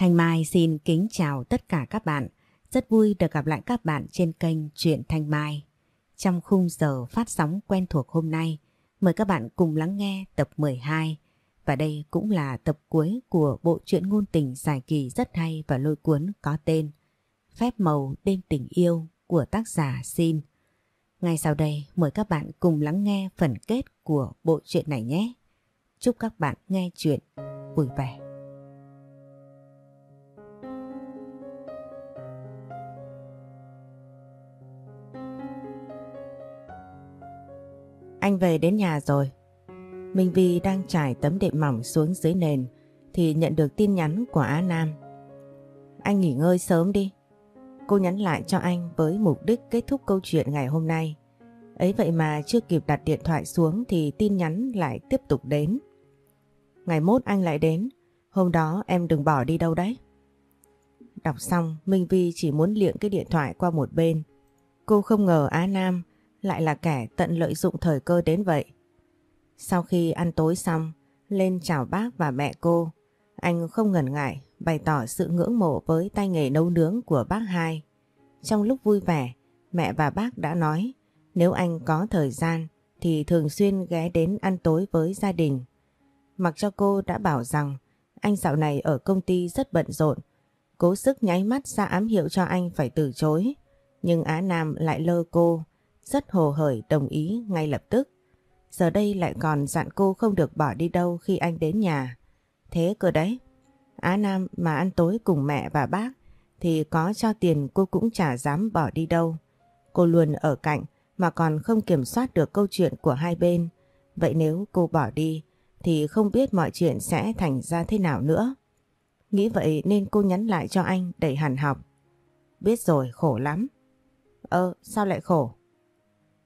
Thanh Mai xin kính chào tất cả các bạn. Rất vui được gặp lại các bạn trên kênh Truyện Thanh Mai. Trong khung giờ phát sóng quen thuộc hôm nay, mời các bạn cùng lắng nghe tập 12. Và đây cũng là tập cuối của bộ truyện ngôn tình dài kỳ rất hay và lôi cuốn có tên Phép màu đêm tình yêu của tác giả Xin. Ngay sau đây mời các bạn cùng lắng nghe phần kết của bộ truyện này nhé. Chúc các bạn nghe chuyện vui vẻ. Anh về đến nhà rồi. Minh Vi đang trải tấm đệm mỏng xuống dưới nền thì nhận được tin nhắn của Á Nam. Anh nghỉ ngơi sớm đi. Cô nhắn lại cho anh với mục đích kết thúc câu chuyện ngày hôm nay. Ấy vậy mà chưa kịp đặt điện thoại xuống thì tin nhắn lại tiếp tục đến. Ngày mốt anh lại đến, hôm đó em đừng bỏ đi đâu đấy. Đọc xong, Minh Vi chỉ muốn liệng cái điện thoại qua một bên. Cô không ngờ Á Nam lại là kẻ tận lợi dụng thời cơ đến vậy. Sau khi ăn tối xong, lên chào bác và mẹ cô, anh không ngần ngại bày tỏ sự ngưỡng mộ với tay nghề nấu nướng của bác hai. Trong lúc vui vẻ, mẹ và bác đã nói nếu anh có thời gian thì thường xuyên ghé đến ăn tối với gia đình. Mặc cho cô đã bảo rằng anh dạo này ở công ty rất bận rộn, cố sức nháy mắt ra ám hiệu cho anh phải từ chối. Nhưng Á Nam lại lơ cô, rất hồ hởi, đồng ý ngay lập tức. Giờ đây lại còn dặn cô không được bỏ đi đâu khi anh đến nhà. Thế cơ đấy. Á Nam mà ăn tối cùng mẹ và bác, thì có cho tiền cô cũng chả dám bỏ đi đâu. Cô luôn ở cạnh, mà còn không kiểm soát được câu chuyện của hai bên. Vậy nếu cô bỏ đi, thì không biết mọi chuyện sẽ thành ra thế nào nữa. Nghĩ vậy nên cô nhắn lại cho anh đầy hẳn học. Biết rồi, khổ lắm. Ơ, sao lại khổ?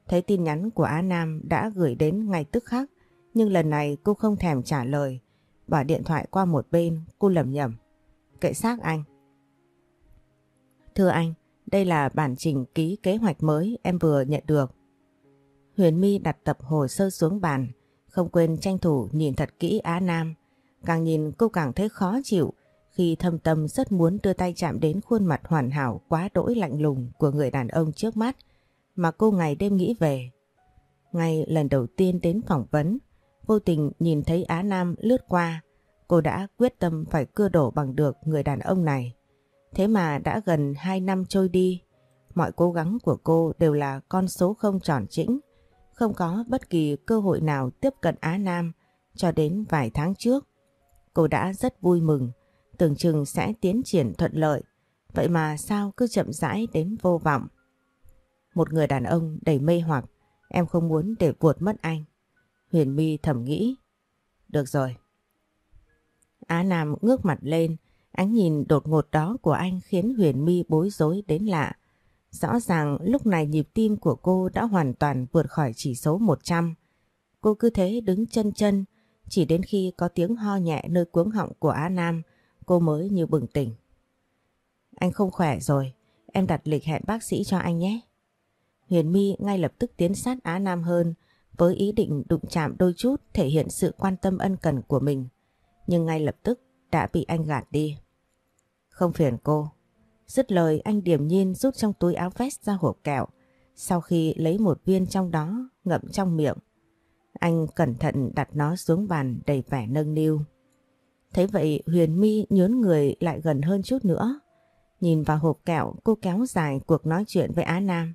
Thấy tin nhắn của Á Nam đã gửi đến ngay tức khắc nhưng lần này cô không thèm trả lời. Bỏ điện thoại qua một bên cô lầm nhầm. Kệ xác anh. Thưa anh, đây là bản trình ký kế hoạch mới em vừa nhận được. Huyền My đặt tập hồ sơ xuống bàn, không quên tranh thủ nhìn thật kỹ Á Nam. Càng nhìn cô càng thấy khó chịu khi thâm tâm rất muốn đưa tay chạm đến khuôn mặt hoàn hảo quá đỗi lạnh lùng của người đàn ông trước mắt mà cô ngày đêm nghĩ về. Ngay lần đầu tiên đến phỏng vấn, vô tình nhìn thấy Á Nam lướt qua, cô đã quyết tâm phải cưa đổ bằng được người đàn ông này. Thế mà đã gần 2 năm trôi đi, mọi cố gắng của cô đều là con số không tròn chỉnh, không có bất kỳ cơ hội nào tiếp cận Á Nam cho đến vài tháng trước. Cô đã rất vui mừng, tưởng chừng sẽ tiến triển thuận lợi, vậy mà sao cứ chậm rãi đến vô vọng. Một người đàn ông đầy mê hoặc, em không muốn để vuột mất anh. Huyền My thầm nghĩ. Được rồi. Á Nam ngước mặt lên, ánh nhìn đột ngột đó của anh khiến Huyền My bối rối đến lạ. Rõ ràng lúc này nhịp tim của cô đã hoàn toàn vượt khỏi chỉ số 100. Cô cứ thế đứng chân chân, chỉ đến khi có tiếng ho nhẹ nơi cuống họng của Á Nam, cô mới như bừng tỉnh. Anh không khỏe rồi, em đặt lịch hẹn bác sĩ cho anh nhé. Huyền My ngay lập tức tiến sát Á Nam hơn, với ý định đụng chạm đôi chút thể hiện sự quan tâm ân cần của mình. Nhưng ngay lập tức đã bị anh gạt đi. Không phiền cô. Dứt lời, anh điềm nhiên rút trong túi áo vest ra hộp kẹo. Sau khi lấy một viên trong đó, ngậm trong miệng. Anh cẩn thận đặt nó xuống bàn đầy vẻ nâng niu. Thế vậy, Huyền My nhớn người lại gần hơn chút nữa. Nhìn vào hộp kẹo, cô kéo dài cuộc nói chuyện với Á Nam.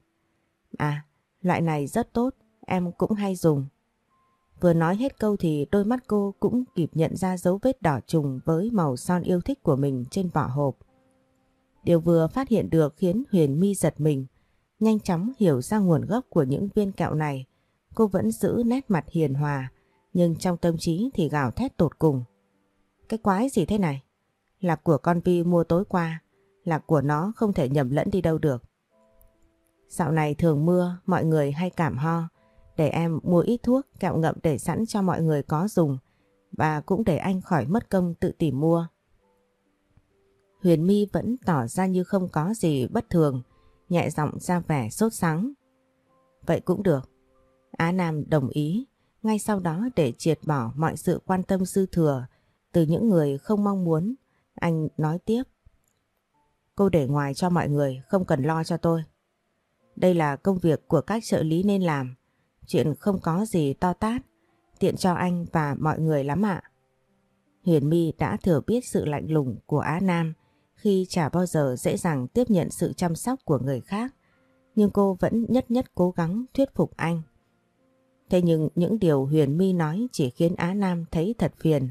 À, loại này rất tốt, em cũng hay dùng. Vừa nói hết câu thì đôi mắt cô cũng kịp nhận ra dấu vết đỏ trùng với màu son yêu thích của mình trên vỏ hộp. Điều vừa phát hiện được khiến Huyền Mi giật mình, nhanh chóng hiểu ra nguồn gốc của những viên kẹo này. Cô vẫn giữ nét mặt hiền hòa, nhưng trong tâm trí thì gào thét tột cùng. Cái quái gì thế này? Là của con Vi mua tối qua, là của nó không thể nhầm lẫn đi đâu được. Dạo này thường mưa, mọi người hay cảm ho. Để em mua ít thuốc, kẹo ngậm để sẵn cho mọi người có dùng. Và cũng để anh khỏi mất công tự tìm mua. Huyền My vẫn tỏ ra như không có gì bất thường, nhẹ giọng ra vẻ sốt sắng. Vậy cũng được. Á Nam đồng ý, ngay sau đó để triệt bỏ mọi sự quan tâm dư thừa từ những người không mong muốn Anh nói tiếp. Cô để ngoài cho mọi người, không cần lo cho tôi. Đây là công việc của các trợ lý nên làm. Chuyện không có gì to tát, tiện cho anh và mọi người lắm ạ. Huyền My đã thừa biết sự lạnh lùng của Á Nam khi chả bao giờ dễ dàng tiếp nhận sự chăm sóc của người khác. Nhưng cô vẫn nhất nhất cố gắng thuyết phục anh. Thế nhưng những điều Huyền My nói chỉ khiến Á Nam thấy thật phiền.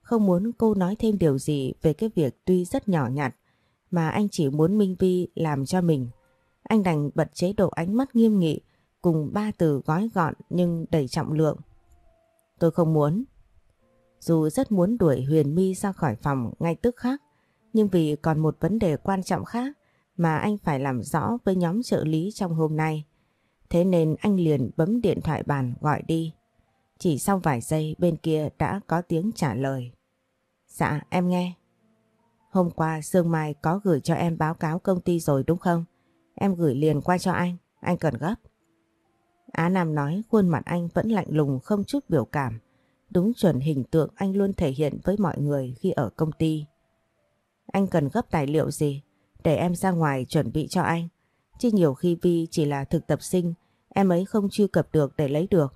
Không muốn cô nói thêm điều gì về cái việc tuy rất nhỏ nhặt mà anh chỉ muốn Minh Vi làm cho mình. Anh đành bật chế độ ánh mắt nghiêm nghị cùng ba từ gói gọn nhưng đầy trọng lượng. Tôi không muốn. Dù rất muốn đuổi Huyền My ra khỏi phòng ngay tức khắc, nhưng vì còn một vấn đề quan trọng khác mà anh phải làm rõ với nhóm trợ lý trong hôm nay. Thế nên anh liền bấm điện thoại bàn gọi đi. Chỉ sau vài giây bên kia đã có tiếng trả lời. Dạ em nghe. Hôm qua Sương Mai có gửi cho em báo cáo công ty rồi đúng không? Em gửi liền qua cho anh, anh cần gấp. Á Nam nói khuôn mặt anh vẫn lạnh lùng không chút biểu cảm. Đúng chuẩn hình tượng anh luôn thể hiện với mọi người khi ở công ty. Anh cần gấp tài liệu gì? Để em ra ngoài chuẩn bị cho anh. Chứ nhiều khi Vi chỉ là thực tập sinh, em ấy không truy cập được để lấy được.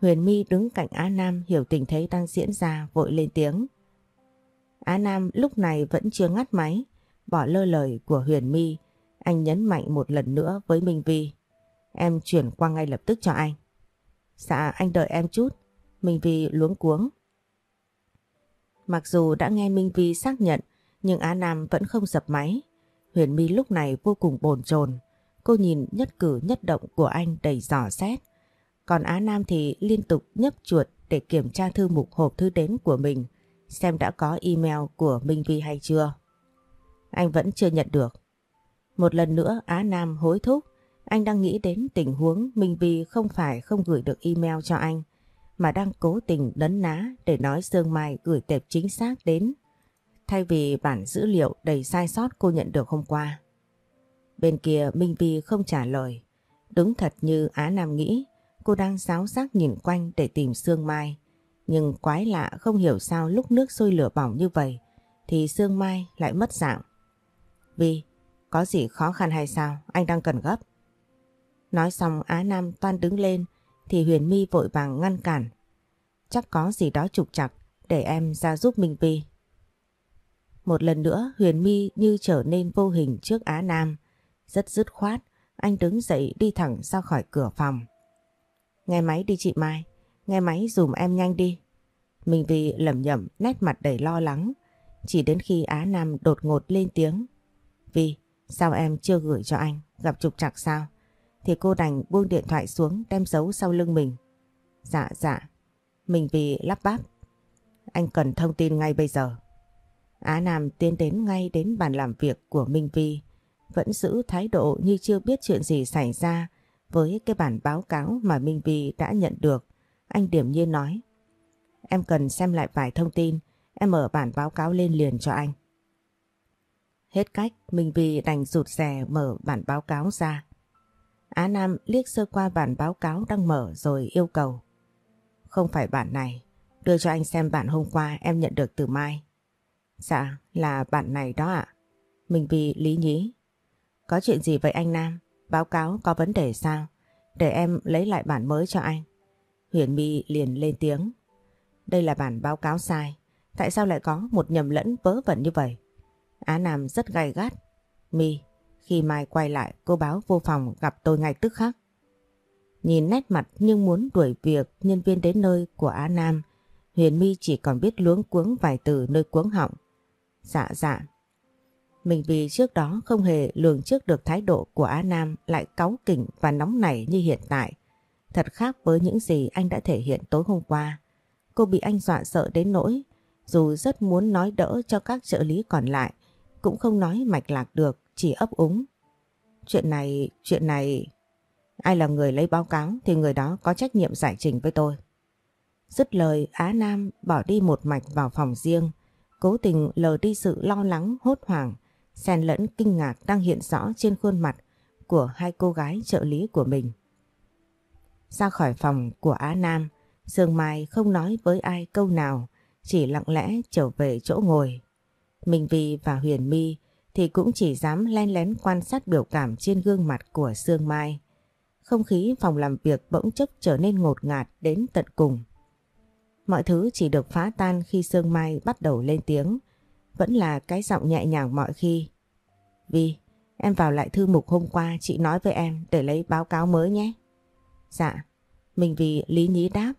Huyền My đứng cạnh Á Nam hiểu tình thế đang diễn ra vội lên tiếng. Á Nam lúc này vẫn chưa ngắt máy, bỏ lơ lời của Huyền My. Anh nhấn mạnh một lần nữa với Minh Vi. Em chuyển qua ngay lập tức cho anh. Dạ anh đợi em chút. Minh Vi luống cuống. Mặc dù đã nghe Minh Vi xác nhận, nhưng Á Nam vẫn không dập máy. Huyền My lúc này vô cùng bồn chồn. Cô nhìn nhất cử nhất động của anh đầy giỏ xét. Còn Á Nam thì liên tục nhấp chuột để kiểm tra thư mục hộp thư đến của mình, xem đã có email của Minh Vi hay chưa. Anh vẫn chưa nhận được. Một lần nữa Á Nam hối thúc anh đang nghĩ đến tình huống Minh Vi không phải không gửi được email cho anh mà đang cố tình đấn ná để nói Sương Mai gửi tệp chính xác đến thay vì bản dữ liệu đầy sai sót cô nhận được hôm qua. Bên kia Minh Vi không trả lời. Đúng thật như Á Nam nghĩ, cô đang giáo giác nhìn quanh để tìm Sương Mai. Nhưng quái lạ không hiểu sao lúc nước sôi lửa bỏng như vậy thì Sương Mai lại mất dạng. Vi, có gì khó khăn hay sao? Anh đang cần gấp. Nói xong Á Nam toan đứng lên thì Huyền My vội vàng ngăn cản. Chắc có gì đó trục chặt để em ra giúp Minh Vi. Một lần nữa Huyền My như trở nên vô hình trước Á Nam. Rất dứt khoát, anh đứng dậy đi thẳng ra khỏi cửa phòng. Nghe máy đi chị Mai, nghe máy dùm em nhanh đi. Minh Vi lẩm nhẩm nét mặt đầy lo lắng. Chỉ đến khi Á Nam đột ngột lên tiếng. Vi, sao em chưa gửi cho anh? Gặp trục trặc sao? Thì cô đành buông điện thoại xuống đem giấu sau lưng mình. Dạ dạ. mình bị lắp bắp. Anh cần thông tin ngay bây giờ. Á Nam tiến đến ngay đến bàn làm việc của Minh Vi, vẫn giữ thái độ như chưa biết chuyện gì xảy ra với cái bản báo cáo mà Minh Vi đã nhận được. Anh điểm nhiên nói, em cần xem lại vài thông tin, em mở bản báo cáo lên liền cho anh. Hết cách, Minh Vy đành rụt rè mở bản báo cáo ra. Á Nam liếc sơ qua bản báo cáo đang mở rồi yêu cầu. Không phải bản này, đưa cho anh xem bản hôm qua em nhận được từ Mai. Dạ là bản này đó ạ. Mình vì lý nhí. Có chuyện gì vậy anh Nam? Báo cáo có vấn đề sao? Để em lấy lại bản mới cho anh. Huyền My liền lên tiếng. Đây là bản báo cáo sai. Tại sao lại có một nhầm lẫn vớ vẩn như vậy? Á Nam rất gay gắt. My, khi mai quay lại cô báo vô phòng gặp tôi ngay tức khắc. Nhìn nét mặt nhưng muốn đuổi việc nhân viên đến nơi của Á Nam, Huyền My chỉ còn biết luống cuống vài từ nơi cuống họng. Dạ dạ. Mình vì trước đó không hề lường trước được thái độ của Á Nam lại cáu kỉnh và nóng nảy như hiện tại. Thật khác với những gì anh đã thể hiện tối hôm qua. Cô bị anh dọa sợ đến nỗi, dù rất muốn nói đỡ cho các trợ lý còn lại, cũng không nói mạch lạc được, chỉ ấp úng. Chuyện này, chuyện này... Ai là người lấy báo cáo thì người đó có trách nhiệm giải trình với tôi. Dứt lời Á Nam bỏ đi một mạch vào phòng riêng, cố tình lờ đi sự lo lắng hốt hoảng, xen lẫn kinh ngạc đang hiện rõ trên khuôn mặt của hai cô gái trợ lý của mình. Ra khỏi phòng của Á Nam, Dương Mai không nói với ai câu nào, chỉ lặng lẽ trở về chỗ ngồi. Minh Vi và Huyền My thì cũng chỉ dám len lén quan sát biểu cảm trên gương mặt của Sương Mai. Không khí phòng làm việc bỗng chốc trở nên ngột ngạt đến tận cùng. Mọi thứ chỉ được phá tan khi Sương Mai bắt đầu lên tiếng. Vẫn là cái giọng nhẹ nhàng mọi khi. Vi, em vào lại thư mục hôm qua chị nói với em để lấy báo cáo mới nhé. Dạ, mình vì lý nhí đáp,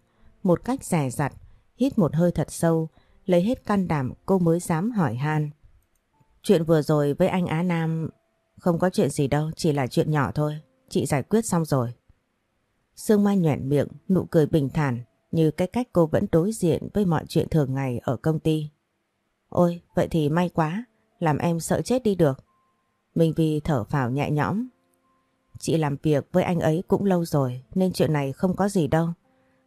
một cách rẻ rặt, hít một hơi thật sâu, lấy hết can đảm cô mới dám hỏi han. Chuyện vừa rồi với anh Á Nam không có chuyện gì đâu, chỉ là chuyện nhỏ thôi, chị giải quyết xong rồi. Sương Mai nhoẻn miệng, nụ cười bình thản như cái cách cô vẫn đối diện với mọi chuyện thường ngày ở công ty. Ôi, vậy thì may quá, làm em sợ chết đi được. Minh Vi thở phào nhẹ nhõm. Chị làm việc với anh ấy cũng lâu rồi nên chuyện này không có gì đâu.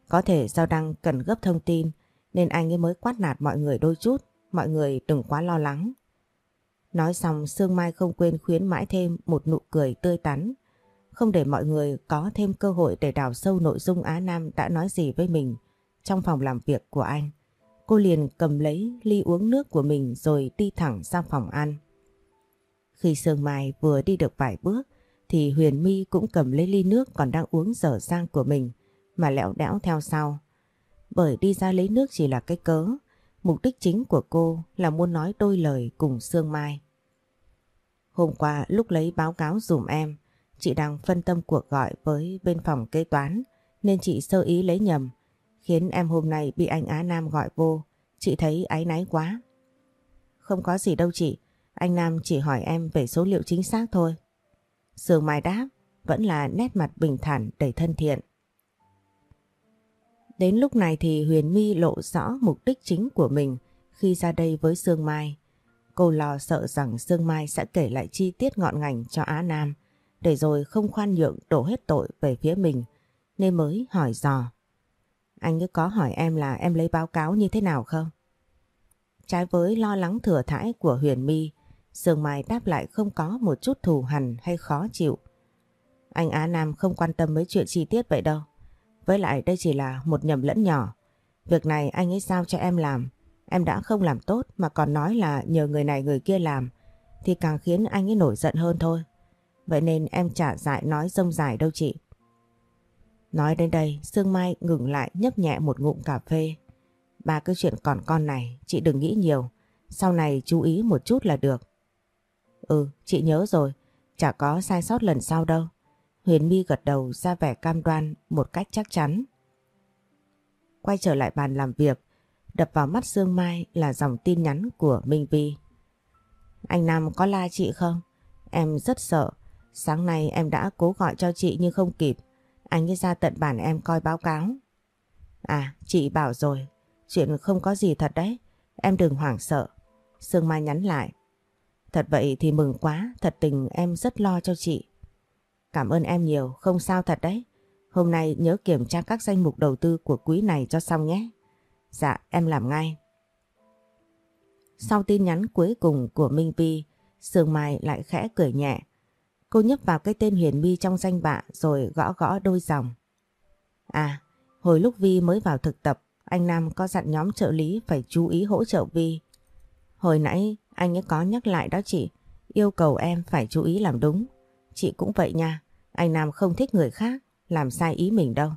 Có thể do đang cần gấp thông tin nên anh ấy mới quát nạt mọi người đôi chút, mọi người đừng quá lo lắng. Nói xong Sương Mai không quên khuyến mãi thêm một nụ cười tươi tắn, không để mọi người có thêm cơ hội để đào sâu nội dung Á Nam đã nói gì với mình trong phòng làm việc của anh. Cô liền cầm lấy ly uống nước của mình rồi đi thẳng sang phòng ăn. Khi Sương Mai vừa đi được vài bước thì Huyền My cũng cầm lấy ly nước còn đang uống dở dang của mình mà lẹo đẽo theo sau. Bởi đi ra lấy nước chỉ là cái cớ, mục đích chính của cô là muốn nói đôi lời cùng Sương Mai. Hôm qua lúc lấy báo cáo dùm em, chị đang phân tâm cuộc gọi với bên phòng kế toán nên chị sơ ý lấy nhầm, khiến em hôm nay bị anh Á Nam gọi vô, chị thấy áy náy quá. Không có gì đâu chị, anh Nam chỉ hỏi em về số liệu chính xác thôi. Sương Mai đáp, vẫn là nét mặt bình thản đầy thân thiện. Đến lúc này thì Huyền My lộ rõ mục đích chính của mình khi ra đây với Sương Mai. Cô lo sợ rằng Sương Mai sẽ kể lại chi tiết ngọn ngành cho Á Nam để rồi không khoan nhượng đổ hết tội về phía mình nên mới hỏi dò. Anh có hỏi em là em lấy báo cáo như thế nào không? Trái với lo lắng thừa thãi của Huyền My, Sương Mai đáp lại không có một chút thù hằn hay khó chịu. Anh Á Nam không quan tâm mấy chuyện chi tiết vậy đâu. Với lại đây chỉ là một nhầm lẫn nhỏ. Việc này anh ấy giao cho em làm. Em đã không làm tốt mà còn nói là nhờ người này người kia làm thì càng khiến anh ấy nổi giận hơn thôi. Vậy nên em chả dại nói rông dài đâu chị. Nói đến đây, Sương Mai ngừng lại nhấp nhẹ một ngụm cà phê. Ba cái chuyện còn con này, chị đừng nghĩ nhiều. Sau này chú ý một chút là được. Ừ, chị nhớ rồi. Chả có sai sót lần sau đâu. Huyền My gật đầu ra vẻ cam đoan một cách chắc chắn. Quay trở lại bàn làm việc, đập vào mắt Sương Mai là dòng tin nhắn của Minh Vi. Anh Nam có la chị không? Em rất sợ. Sáng nay em đã cố gọi cho chị nhưng không kịp. Anh ấy ra tận bản em coi báo cáo. À, chị bảo rồi. Chuyện không có gì thật đấy. Em đừng hoảng sợ. Sương Mai nhắn lại. Thật vậy thì mừng quá. Thật tình em rất lo cho chị. Cảm ơn em nhiều, không sao thật đấy. Hôm nay nhớ kiểm tra các danh mục đầu tư của quý này cho xong nhé. Dạ, em làm ngay. Sau tin nhắn cuối cùng của Minh Vi, Sương Mai lại khẽ cười nhẹ. Cô nhấp vào cái tên Huyền Mi trong danh bạ rồi gõ gõ đôi dòng. À, hồi lúc Vi mới vào thực tập, anh Nam có dặn nhóm trợ lý phải chú ý hỗ trợ Vi. Hồi nãy anh ấy có nhắc lại đó chị, yêu cầu em phải chú ý làm đúng. Chị cũng vậy nha, anh Nam không thích người khác, làm sai ý mình đâu.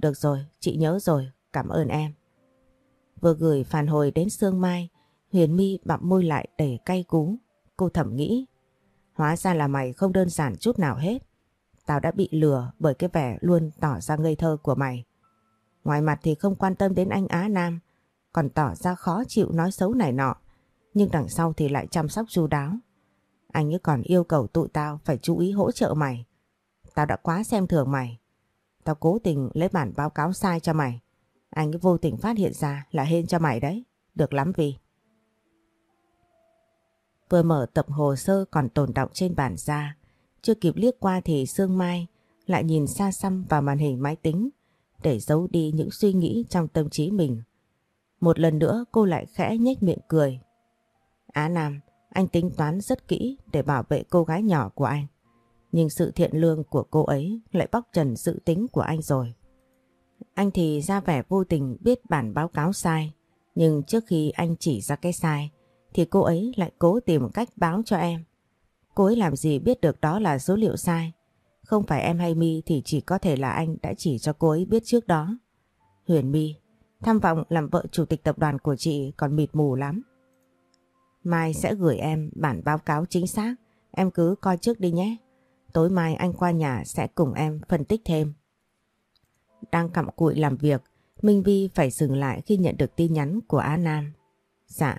Được rồi, chị nhớ rồi, cảm ơn em. Vừa gửi phản hồi đến Sương Mai, Huyền My bặm môi lại để cay cú. Cô thầm nghĩ, hóa ra là mày không đơn giản chút nào hết. Tao đã bị lừa bởi cái vẻ luôn tỏ ra ngây thơ của mày. Ngoài mặt thì không quan tâm đến anh Á Nam, còn tỏ ra khó chịu nói xấu này nọ. Nhưng đằng sau thì lại chăm sóc chu đáo. Anh ấy còn yêu cầu tụi tao phải chú ý hỗ trợ mày. Tao đã quá xem thường mày. Tao cố tình lấy bản báo cáo sai cho mày. Anh ấy vô tình phát hiện ra là hên cho mày đấy. Được lắm vì. Vừa mở tập hồ sơ còn tồn động trên bản ra. Chưa kịp liếc qua thì Sương Mai lại nhìn xa xăm vào màn hình máy tính để giấu đi những suy nghĩ trong tâm trí mình. Một lần nữa cô lại khẽ nhếch miệng cười. Á Nam, anh tính toán rất kỹ để bảo vệ cô gái nhỏ của anh. Nhưng sự thiện lương của cô ấy lại bóc trần sự tính của anh rồi. Anh thì ra vẻ vô tình biết bản báo cáo sai. Nhưng trước khi anh chỉ ra cái sai thì cô ấy lại cố tìm cách báo cho em. Cô ấy làm gì biết được đó là số liệu sai. Không phải em hay mi thì chỉ có thể là anh đã chỉ cho cô ấy biết trước đó. Huyền mi, tham vọng làm vợ chủ tịch tập đoàn của chị còn mịt mù lắm. Mai sẽ gửi em bản báo cáo chính xác, em cứ coi trước đi nhé. Tối mai anh qua nhà sẽ cùng em phân tích thêm. Đang cặm cụi làm việc, Minh Vi phải dừng lại khi nhận được tin nhắn của Á Nam. Dạ.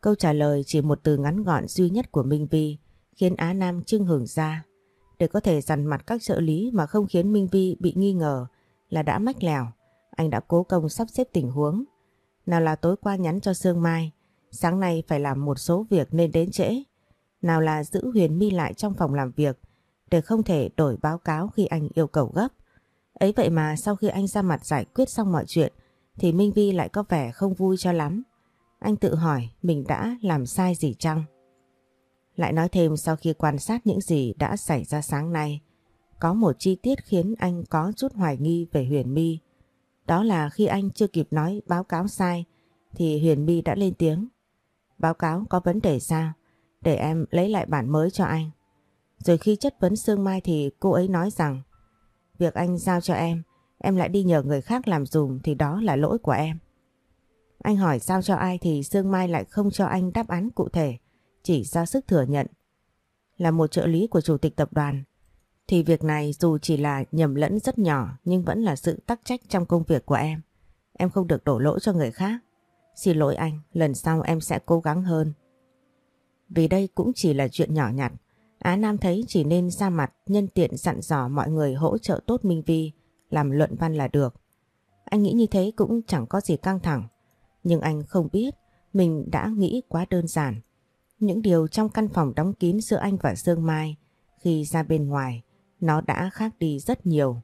Câu trả lời chỉ một từ ngắn gọn duy nhất của Minh Vi khiến Á Nam trưng hưởng ra. Để có thể dằn mặt các trợ lý mà không khiến Minh Vi bị nghi ngờ là đã mách lèo, anh đã cố công sắp xếp tình huống. Nào là tối qua nhắn cho Sương Mai, sáng nay phải làm một số việc nên đến trễ. Nào là giữ Huyền My lại trong phòng làm việc để không thể đổi báo cáo khi anh yêu cầu gấp. Ấy vậy mà sau khi anh ra mặt giải quyết xong mọi chuyện thì Minh Vi lại có vẻ không vui cho lắm. Anh tự hỏi mình đã làm sai gì chăng? Lại nói thêm sau khi quan sát những gì đã xảy ra sáng nay, có một chi tiết khiến anh có chút hoài nghi về Huyền My. Đó là khi anh chưa kịp nói báo cáo sai thì Huyền My đã lên tiếng. Báo cáo có vấn đề sao? Để em lấy lại bản mới cho anh. Rồi khi chất vấn Sương Mai thì cô ấy nói rằng Việc anh giao cho em, em lại đi nhờ người khác làm dùm thì đó là lỗi của em. Anh hỏi giao cho ai thì Sương Mai lại không cho anh đáp án cụ thể, chỉ ra sức thừa nhận. Là một trợ lý của chủ tịch tập đoàn, thì việc này dù chỉ là nhầm lẫn rất nhỏ nhưng vẫn là sự tắc trách trong công việc của em. Em không được đổ lỗi cho người khác. Xin lỗi anh, lần sau em sẽ cố gắng hơn. Vì đây cũng chỉ là chuyện nhỏ nhặt, Á Nam thấy chỉ nên ra mặt nhân tiện dặn dò mọi người hỗ trợ tốt Minh Vi làm luận văn là được. Anh nghĩ như thế cũng chẳng có gì căng thẳng. Nhưng anh không biết mình đã nghĩ quá đơn giản. Những điều trong căn phòng đóng kín giữa anh và Dương Mai khi ra bên ngoài nó đã khác đi rất nhiều.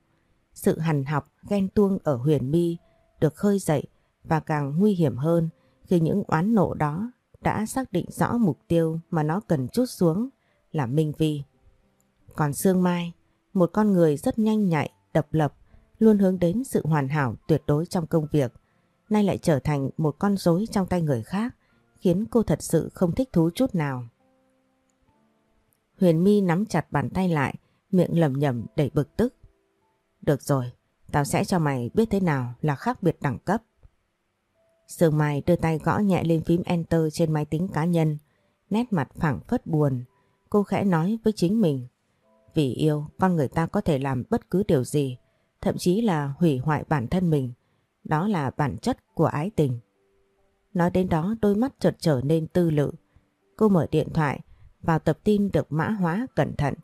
Sự hằn học ghen tuông ở huyền mi được khơi dậy và càng nguy hiểm hơn khi những oán nộ đó đã xác định rõ mục tiêu mà nó cần chút xuống là Minh Vi. Còn Sương Mai, một con người rất nhanh nhạy, độc lập, luôn hướng đến sự hoàn hảo tuyệt đối trong công việc, nay lại trở thành một con rối trong tay người khác, khiến cô thật sự không thích thú chút nào. Huyền mi nắm chặt bàn tay lại, miệng lầm nhầm đầy bực tức. Được rồi, tao sẽ cho mày biết thế nào là khác biệt đẳng cấp. Sương Mai đưa tay gõ nhẹ lên phím Enter trên máy tính cá nhân, nét mặt phẳng phất buồn, Cô khẽ nói với chính mình. Vì yêu, con người ta có thể làm bất cứ điều gì, thậm chí là hủy hoại bản thân mình. Đó là bản chất của ái tình. Nói đến đó đôi mắt chợt trở nên tư lự. Cô mở điện thoại, vào tập tin được mã hóa cẩn thận.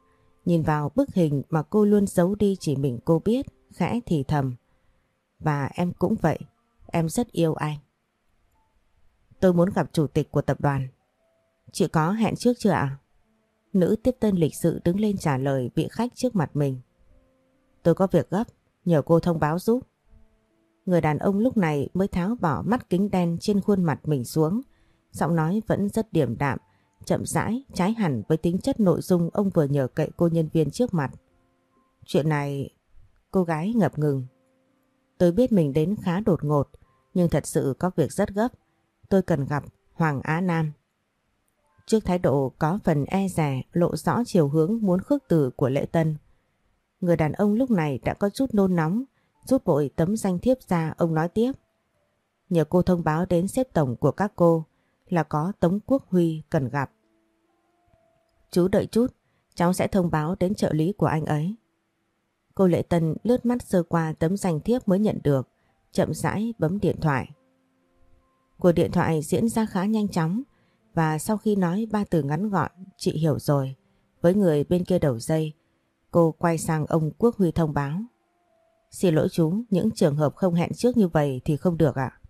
Nhìn vào bức hình mà cô luôn giấu đi chỉ mình cô biết, khẽ thì thầm. Và em cũng vậy, em rất yêu anh. Tôi muốn gặp chủ tịch của tập đoàn. Chị có hẹn trước chưa ạ? Nữ tiếp tân lịch sự đứng lên trả lời vị khách trước mặt mình. Tôi có việc gấp, nhờ cô thông báo giúp. Người đàn ông lúc này mới tháo bỏ mắt kính đen trên khuôn mặt mình xuống. Giọng nói vẫn rất điềm đạm, chậm rãi, trái hẳn với tính chất nội dung ông vừa nhờ cậy cô nhân viên trước mặt. Chuyện này, cô gái ngập ngừng. Tôi biết mình đến khá đột ngột, nhưng thật sự có việc rất gấp. Tôi cần gặp Hoàng Á Nam. Trước thái độ có phần e rè lộ rõ chiều hướng muốn khước từ của lễ tân. Người đàn ông lúc này đã có chút nôn nóng, rút vội tấm danh thiếp ra ông nói tiếp. Nhờ cô thông báo đến xếp tổng của các cô là có Tống Quốc Huy cần gặp. Chú đợi chút, cháu sẽ thông báo đến trợ lý của anh ấy. Cô Lệ Tân lướt mắt sơ qua tấm danh thiếp mới nhận được, chậm rãi bấm điện thoại. Cuộc điện thoại diễn ra khá nhanh chóng, và sau khi nói ba từ ngắn gọn, chị hiểu rồi. Với người bên kia đầu dây, cô quay sang ông Quốc Huy thông báo. Xin lỗi chú, những trường hợp không hẹn trước như vậy thì không được ạ.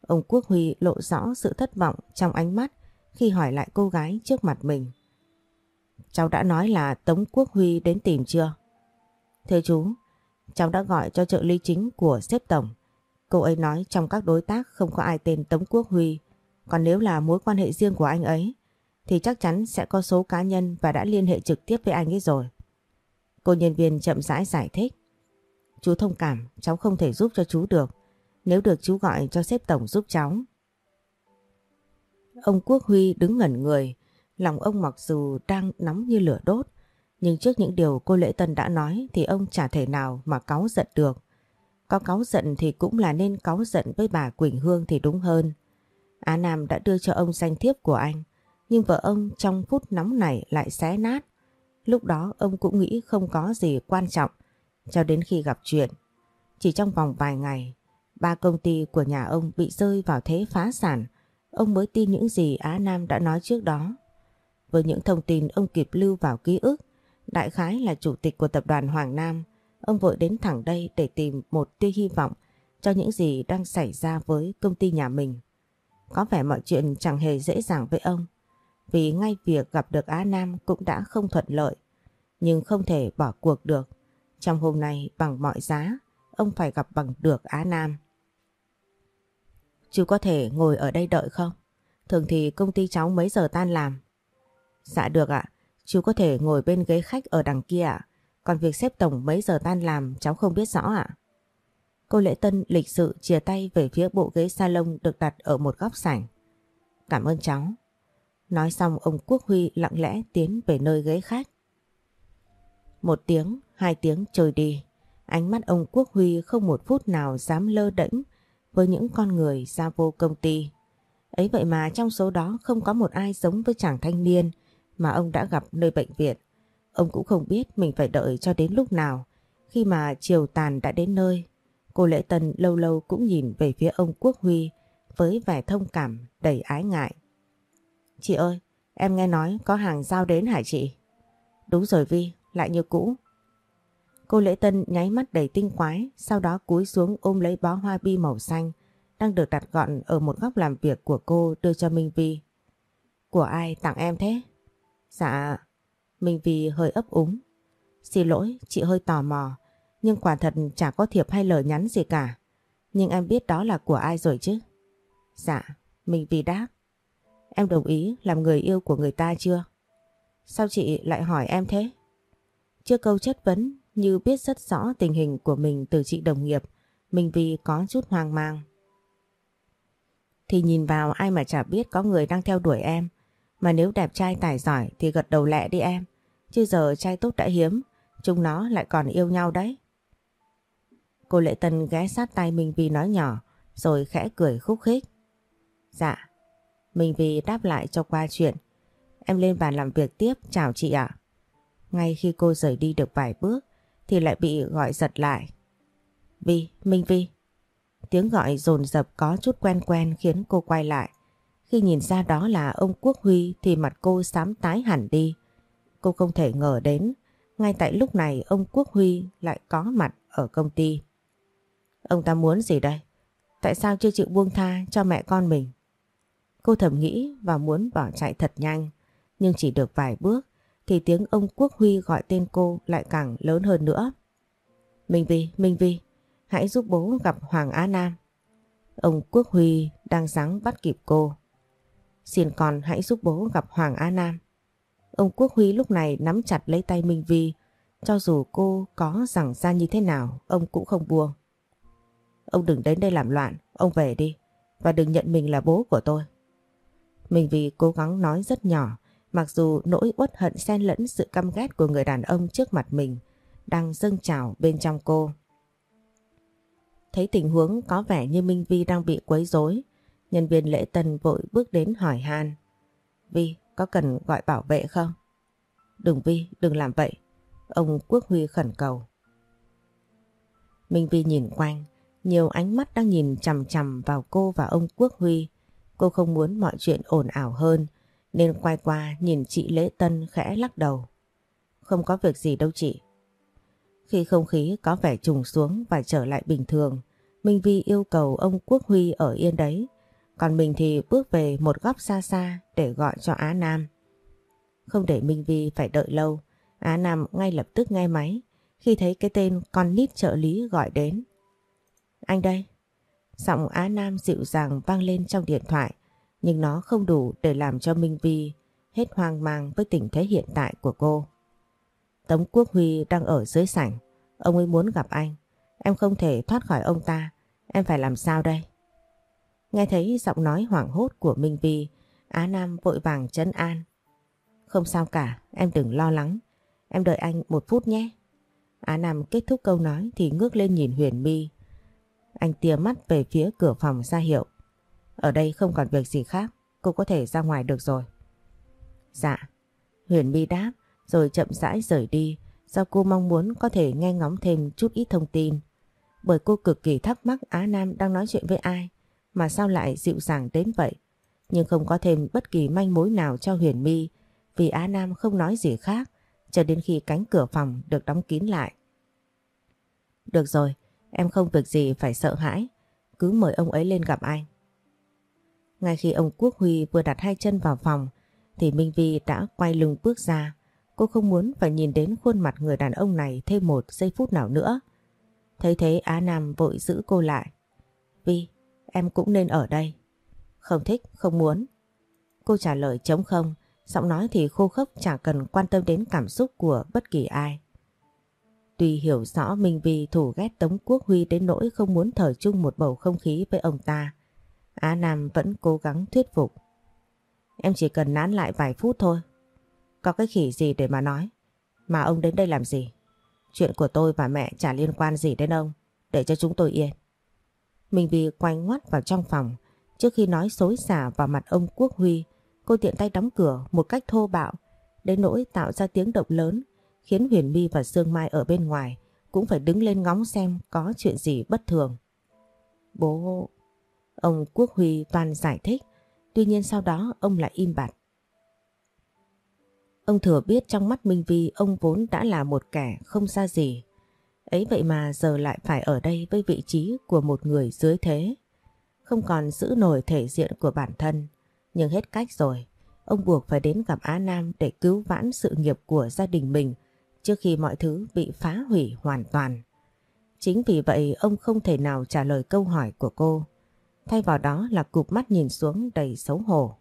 Ông Quốc Huy lộ rõ sự thất vọng trong ánh mắt khi hỏi lại cô gái trước mặt mình. Cháu đã nói là Tống Quốc Huy đến tìm chưa? Thưa chú, cháu đã gọi cho trợ lý chính của sếp tổng. Cô ấy nói trong các đối tác không có ai tên Tống Quốc Huy còn nếu là mối quan hệ riêng của anh ấy thì chắc chắn sẽ có số cá nhân và đã liên hệ trực tiếp với anh ấy rồi. Cô nhân viên chậm rãi giải thích. Chú thông cảm, cháu không thể giúp cho chú được. Nếu được chú gọi cho sếp tổng giúp cháu. Ông Quốc Huy đứng ngẩn người, lòng ông mặc dù đang nóng như lửa đốt, nhưng trước những điều cô Lễ Tân đã nói thì ông chả thể nào mà cáu giận được. Có cáu giận thì cũng là nên cáu giận với bà Quỳnh Hương thì đúng hơn. Á Nam đã đưa cho ông danh thiếp của anh, nhưng vợ ông trong phút nóng này lại xé nát. Lúc đó ông cũng nghĩ không có gì quan trọng, cho đến khi gặp chuyện. Chỉ trong vòng vài ngày, ba công ty của nhà ông bị rơi vào thế phá sản, ông mới tin những gì Á Nam đã nói trước đó. Với những thông tin ông kịp lưu vào ký ức, đại khái là chủ tịch của tập đoàn Hoàng Nam, ông vội đến thẳng đây để tìm một tia hy vọng cho những gì đang xảy ra với công ty nhà mình. Có vẻ mọi chuyện chẳng hề dễ dàng với ông, vì ngay việc gặp được Á Nam cũng đã không thuận lợi, nhưng không thể bỏ cuộc được. Trong hôm nay bằng mọi giá, ông phải gặp bằng được Á Nam. Chú có thể ngồi ở đây đợi không? Thường thì công ty cháu mấy giờ tan làm? Dạ được ạ, chú có thể ngồi bên ghế khách ở đằng kia ạ. Còn việc xếp tổng mấy giờ tan làm cháu không biết rõ ạ. Cô Lễ Tân lịch sự chia tay về phía bộ ghế salon được đặt ở một góc sảnh. Cảm ơn cháu. Nói xong ông Quốc Huy lặng lẽ tiến về nơi ghế khách. Một tiếng, hai tiếng trôi đi. Ánh mắt ông Quốc Huy không một phút nào dám lơ đễnh với những con người ra vô công ty. Ấy vậy mà trong số đó không có một ai giống với chàng thanh niên mà ông đã gặp nơi bệnh viện. Ông cũng không biết mình phải đợi cho đến lúc nào. Khi mà chiều tàn đã đến nơi, cô Lễ Tân lâu lâu cũng nhìn về phía ông Quốc Huy với vẻ thông cảm đầy ái ngại. Chị ơi, em nghe nói có hàng giao đến hả chị? Đúng rồi Vi, lại như cũ. Cô Lễ Tân nháy mắt đầy tinh quái, sau đó cúi xuống ôm lấy bó hoa bi màu xanh đang được đặt gọn ở một góc làm việc của cô đưa cho Minh Vi. Của ai tặng em thế? Dạ, mình vì hơi ấp úng. Xin lỗi, chị hơi tò mò, nhưng quả thật chả có thiệp hay lời nhắn gì cả. Nhưng em biết đó là của ai rồi chứ? Dạ, mình vì đáp. Em đồng ý làm người yêu của người ta chưa? Sao chị lại hỏi em thế? Chưa câu chất vấn như biết rất rõ tình hình của mình từ chị đồng nghiệp, mình vì có chút hoang mang. Thì nhìn vào ai mà chả biết có người đang theo đuổi em, mà nếu đẹp trai tài giỏi thì gật đầu lẹ đi em, chứ giờ trai tốt đã hiếm, chúng nó lại còn yêu nhau đấy. Cô Lệ Tân ghé sát tay Minh Vi nói nhỏ, rồi khẽ cười khúc khích. Dạ, Minh Vi đáp lại cho qua chuyện. Em lên bàn làm việc tiếp, chào chị ạ. Ngay khi cô rời đi được vài bước, thì lại bị gọi giật lại. Vi, Minh Vi. Tiếng gọi dồn dập có chút quen quen khiến cô quay lại. Khi nhìn ra đó là ông Quốc Huy thì mặt cô xám tái hẳn đi. Cô không thể ngờ đến, ngay tại lúc này ông Quốc Huy lại có mặt ở công ty. Ông ta muốn gì đây? Tại sao chưa chịu buông tha cho mẹ con mình? Cô thầm nghĩ và muốn bỏ chạy thật nhanh, nhưng chỉ được vài bước thì tiếng ông Quốc Huy gọi tên cô lại càng lớn hơn nữa. Minh Vi, Minh Vi, hãy giúp bố gặp Hoàng Á Nam. Ông Quốc Huy đang sáng bắt kịp cô. Xin con hãy giúp bố gặp Hoàng Á Nam. Ông Quốc Huy lúc này nắm chặt lấy tay Minh Vi, cho dù cô có rằng ra như thế nào, ông cũng không buông. Ông đừng đến đây làm loạn, ông về đi, và đừng nhận mình là bố của tôi. Minh Vi cố gắng nói rất nhỏ, mặc dù nỗi uất hận xen lẫn sự căm ghét của người đàn ông trước mặt mình đang dâng trào bên trong cô. Thấy tình huống có vẻ như Minh Vi đang bị quấy rối, nhân viên lễ tân vội bước đến hỏi Han. Vi, có cần gọi bảo vệ không? Đừng Vi, đừng làm vậy. Ông Quốc Huy khẩn cầu. Minh Vi nhìn quanh, nhiều ánh mắt đang nhìn chằm chằm vào cô và ông Quốc Huy. Cô không muốn mọi chuyện ồn ảo hơn, nên quay qua nhìn chị Lễ Tân khẽ lắc đầu. Không có việc gì đâu chị. Khi không khí có vẻ trùng xuống và trở lại bình thường, Minh Vi yêu cầu ông Quốc Huy ở yên đấy, còn mình thì bước về một góc xa xa để gọi cho Á Nam. Không để Minh Vi phải đợi lâu, Á Nam ngay lập tức nghe máy khi thấy cái tên con nít trợ lý gọi đến. Anh đây. Giọng Á Nam dịu dàng vang lên trong điện thoại, nhưng nó không đủ để làm cho Minh Vi hết hoang mang với tình thế hiện tại của cô. Tống Quốc Huy đang ở dưới sảnh, ông ấy muốn gặp anh. Em không thể thoát khỏi ông ta, em phải làm sao đây? Nghe thấy giọng nói hoảng hốt của Minh Vi, Á Nam vội vàng chấn an. Không sao cả, em đừng lo lắng. Em đợi anh một phút nhé. Á Nam kết thúc câu nói thì ngước lên nhìn Huyền Mi. Anh tia mắt về phía cửa phòng ra hiệu. Ở đây không còn việc gì khác, cô có thể ra ngoài được rồi. Dạ. Huyền Mi đáp rồi chậm rãi rời đi do cô mong muốn có thể nghe ngóng thêm chút ít thông tin. Bởi cô cực kỳ thắc mắc Á Nam đang nói chuyện với ai mà sao lại dịu dàng đến vậy. Nhưng không có thêm bất kỳ manh mối nào cho Huyền My vì Á Nam không nói gì khác cho đến khi cánh cửa phòng được đóng kín lại. Được rồi, em không việc gì phải sợ hãi, cứ mời ông ấy lên gặp anh. Ngay khi ông Quốc Huy vừa đặt hai chân vào phòng thì Minh Vi đã quay lưng bước ra. Cô không muốn phải nhìn đến khuôn mặt người đàn ông này thêm một giây phút nào nữa. Thấy thế Á Nam vội giữ cô lại. Vi, em cũng nên ở đây. Không thích, không muốn. Cô trả lời chống không, giọng nói thì khô khốc chả cần quan tâm đến cảm xúc của bất kỳ ai. Tuy hiểu rõ Minh Vi thủ ghét Tống Quốc Huy đến nỗi không muốn thở chung một bầu không khí với ông ta, Á Nam vẫn cố gắng thuyết phục. Em chỉ cần nán lại vài phút thôi. Có cái khỉ gì để mà nói. Mà ông đến đây làm gì? Chuyện của tôi và mẹ chả liên quan gì đến ông. Để cho chúng tôi yên. Mình bị quay ngoắt vào trong phòng. Trước khi nói xối xả vào mặt ông Quốc Huy, cô tiện tay đóng cửa một cách thô bạo. Đến nỗi tạo ra tiếng động lớn khiến Huyền My và Sương Mai ở bên ngoài cũng phải đứng lên ngóng xem có chuyện gì bất thường. Bố... Ông Quốc Huy toàn giải thích, tuy nhiên sau đó ông lại im bặt. Ông thừa biết trong mắt Minh Vi ông vốn đã là một kẻ không xa gì. Ấy vậy mà giờ lại phải ở đây với vị trí của một người dưới thế. Không còn giữ nổi thể diện của bản thân. Nhưng hết cách rồi. Ông buộc phải đến gặp Á Nam để cứu vãn sự nghiệp của gia đình mình trước khi mọi thứ bị phá hủy hoàn toàn. Chính vì vậy, ông không thể nào trả lời câu hỏi của cô. Thay vào đó là cụp mắt nhìn xuống đầy xấu hổ.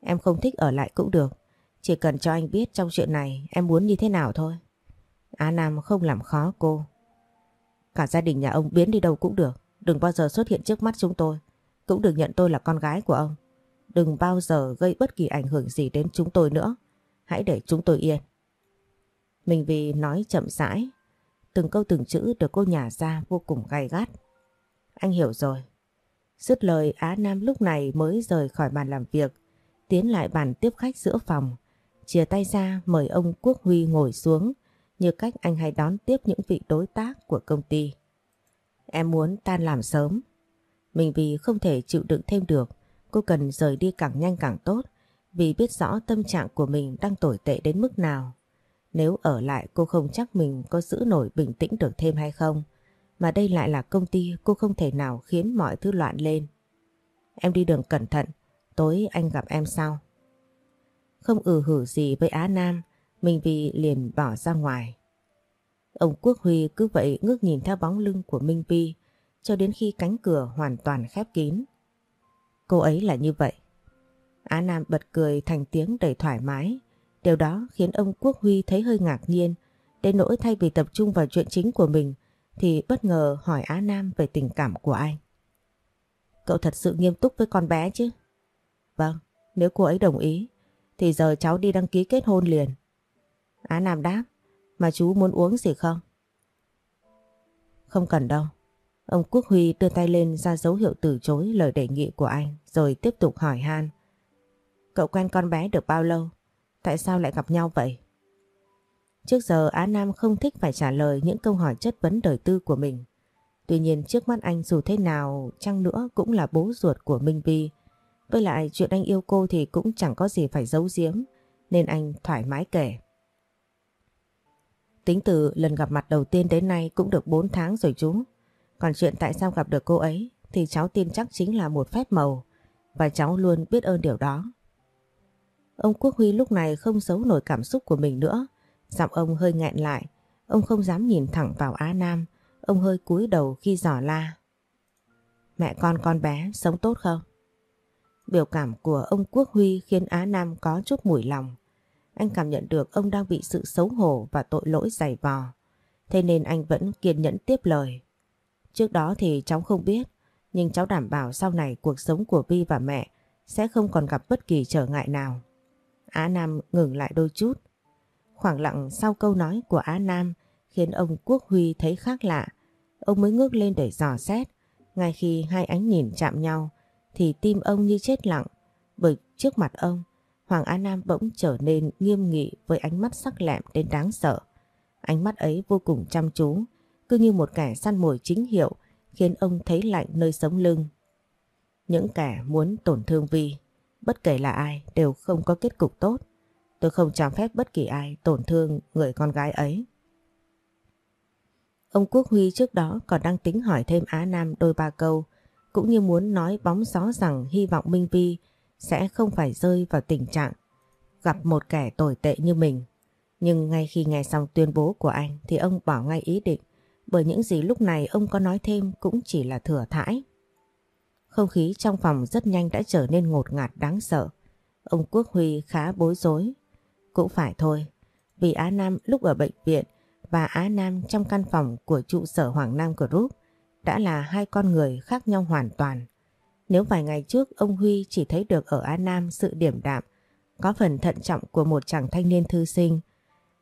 Em không thích ở lại cũng được. Chỉ cần cho anh biết trong chuyện này, em muốn như thế nào thôi. Á Nam không làm khó cô. Cả gia đình nhà ông biến đi đâu cũng được. Đừng bao giờ xuất hiện trước mắt chúng tôi. Cũng đừng nhận tôi là con gái của ông. Đừng bao giờ gây bất kỳ ảnh hưởng gì đến chúng tôi nữa. Hãy để chúng tôi yên. Mình vì nói chậm rãi. Từng câu từng chữ được cô nhả ra vô cùng gay gắt. Anh hiểu rồi. Dứt lời, Á Nam lúc này mới rời khỏi bàn làm việc. Tiến lại bàn tiếp khách giữa phòng. Chia tay ra mời ông Quốc Huy ngồi xuống như cách anh hay đón tiếp những vị đối tác của công ty. Em muốn tan làm sớm. Mình vì không thể chịu đựng thêm được, cô cần rời đi càng nhanh càng tốt vì biết rõ tâm trạng của mình đang tồi tệ đến mức nào. Nếu ở lại cô không chắc mình có giữ nổi bình tĩnh được thêm hay không. Mà đây lại là công ty cô không thể nào khiến mọi thứ loạn lên. Em đi đường cẩn thận, tối anh gặp em sau. Không ừ hử gì với Á Nam, minh vi liền bỏ ra ngoài. Ông Quốc Huy cứ vậy ngước nhìn theo bóng lưng của Minh Vi cho đến khi cánh cửa hoàn toàn khép kín. Cô ấy là như vậy. Á Nam bật cười thành tiếng đầy thoải mái. Điều đó khiến ông Quốc Huy thấy hơi ngạc nhiên đến nỗi thay vì tập trung vào chuyện chính của mình thì bất ngờ hỏi Á Nam về tình cảm của anh. Cậu thật sự nghiêm túc với con bé chứ? Vâng, nếu cô ấy đồng ý thì giờ cháu đi đăng ký kết hôn liền. Á Nam đáp, mà chú muốn uống gì không? Không cần đâu. Ông Quốc Huy đưa tay lên ra dấu hiệu từ chối lời đề nghị của anh rồi tiếp tục hỏi han. Cậu quen con bé được bao lâu? Tại sao lại gặp nhau vậy? Trước giờ Á Nam không thích phải trả lời những câu hỏi chất vấn đời tư của mình. Tuy nhiên trước mắt anh dù thế nào chăng nữa cũng là bố ruột của Minh Vi với lại chuyện anh yêu cô thì cũng chẳng có gì phải giấu giếm nên anh thoải mái kể. Tính từ lần gặp mặt đầu tiên đến nay cũng được 4 tháng rồi chú. Còn chuyện tại sao gặp được cô ấy thì cháu tin chắc chính là một phép màu và cháu luôn biết ơn điều đó. Ông Quốc Huy lúc này không giấu nổi cảm xúc của mình nữa. Giọng ông hơi nghẹn lại. Ông không dám nhìn thẳng vào Á Nam. Ông hơi cúi đầu khi giỏ la. Mẹ con con bé, sống tốt không? Biểu cảm của ông Quốc Huy khiến Á Nam có chút mùi lòng. Anh cảm nhận được ông đang bị sự xấu hổ và tội lỗi dày vò. Thế nên anh vẫn kiên nhẫn tiếp lời. Trước đó thì cháu không biết, nhưng cháu đảm bảo sau này cuộc sống của Vi và mẹ sẽ không còn gặp bất kỳ trở ngại nào. Á Nam ngừng lại đôi chút. Khoảng lặng sau câu nói của Á Nam khiến ông Quốc Huy thấy khác lạ. Ông mới ngước lên để dò xét. Ngay khi hai ánh nhìn chạm nhau thì tim ông như chết lặng bởi trước mặt ông Hoàng Á Nam bỗng trở nên nghiêm nghị với ánh mắt sắc lẹm đến đáng sợ. Ánh mắt ấy vô cùng chăm chú, cứ như một kẻ săn mồi chính hiệu khiến ông thấy lạnh nơi sống lưng. Những kẻ muốn tổn thương Vi, bất kể là ai đều không có kết cục tốt. Tôi không cho phép bất kỳ ai tổn thương người con gái ấy. Ông Quốc Huy trước đó còn đang tính hỏi thêm Á Nam đôi ba câu, cũng như muốn nói bóng gió rằng hy vọng Minh Vi sẽ không phải rơi vào tình trạng gặp một kẻ tồi tệ như mình. Nhưng ngay khi nghe xong tuyên bố của anh thì ông bỏ ngay ý định bởi những gì lúc này ông có nói thêm cũng chỉ là thừa thãi. Không khí trong phòng rất nhanh đã trở nên ngột ngạt đáng sợ. Ông Quốc Huy khá bối rối. Cũng phải thôi, vì Á Nam lúc ở bệnh viện và Á Nam trong căn phòng của trụ sở Hoàng Nam Group đã là hai con người khác nhau hoàn toàn. Nếu vài ngày trước ông Huy chỉ thấy được ở Á Nam sự điểm đạm, có phần thận trọng của một chàng thanh niên thư sinh,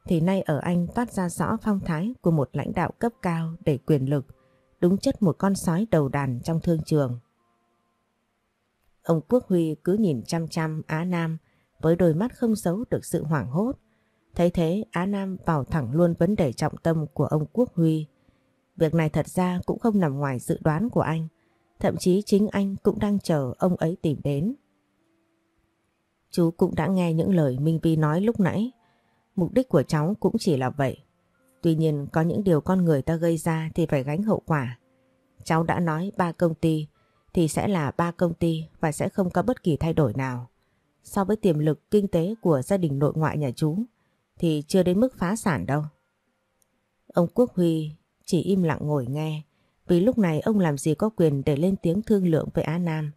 thì nay ở anh toát ra rõ phong thái của một lãnh đạo cấp cao đầy quyền lực, đúng chất một con sói đầu đàn trong thương trường. Ông Quốc Huy cứ nhìn chăm chăm Á Nam với đôi mắt không giấu được sự hoảng hốt. Thấy thế Á Nam vào thẳng luôn vấn đề trọng tâm của ông Quốc Huy. Việc này thật ra cũng không nằm ngoài dự đoán của anh. Thậm chí chính anh cũng đang chờ ông ấy tìm đến. Chú cũng đã nghe những lời Minh Vi nói lúc nãy. Mục đích của cháu cũng chỉ là vậy. Tuy nhiên có những điều con người ta gây ra thì phải gánh hậu quả. Cháu đã nói ba công ty thì sẽ là ba công ty và sẽ không có bất kỳ thay đổi nào. So với tiềm lực kinh tế của gia đình nội ngoại nhà chú thì chưa đến mức phá sản đâu. Ông Quốc Huy chỉ im lặng ngồi nghe vì lúc này ông làm gì có quyền để lên tiếng thương lượng với Á Nam.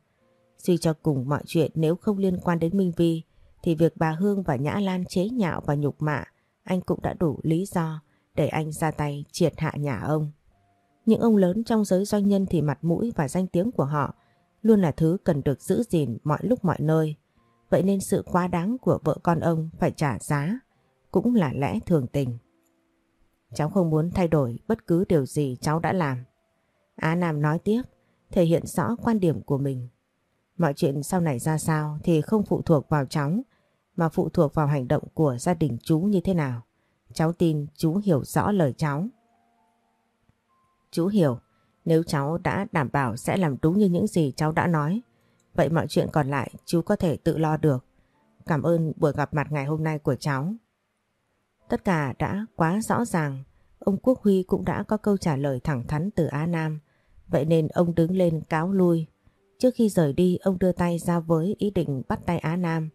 Suy cho cùng mọi chuyện nếu không liên quan đến Minh Vi, thì việc bà Hương và Nhã Lan chế nhạo và nhục mạ, anh cũng đã đủ lý do để anh ra tay triệt hạ nhà ông. Những ông lớn trong giới doanh nhân thì mặt mũi và danh tiếng của họ luôn là thứ cần được giữ gìn mọi lúc mọi nơi. Vậy nên sự quá đáng của vợ con ông phải trả giá, cũng là lẽ thường tình. Cháu không muốn thay đổi bất cứ điều gì cháu đã làm. Á Nam nói tiếp, thể hiện rõ quan điểm của mình. Mọi chuyện sau này ra sao thì không phụ thuộc vào cháu, mà phụ thuộc vào hành động của gia đình chú như thế nào. Cháu tin chú hiểu rõ lời cháu. Chú hiểu, nếu cháu đã đảm bảo sẽ làm đúng như những gì cháu đã nói, vậy mọi chuyện còn lại chú có thể tự lo được. Cảm ơn buổi gặp mặt ngày hôm nay của cháu. Tất cả đã quá rõ ràng, ông Quốc Huy cũng đã có câu trả lời thẳng thắn từ Á Nam, vậy nên ông đứng lên cáo lui. Trước khi rời đi ông đưa tay ra với ý định bắt tay Á Nam,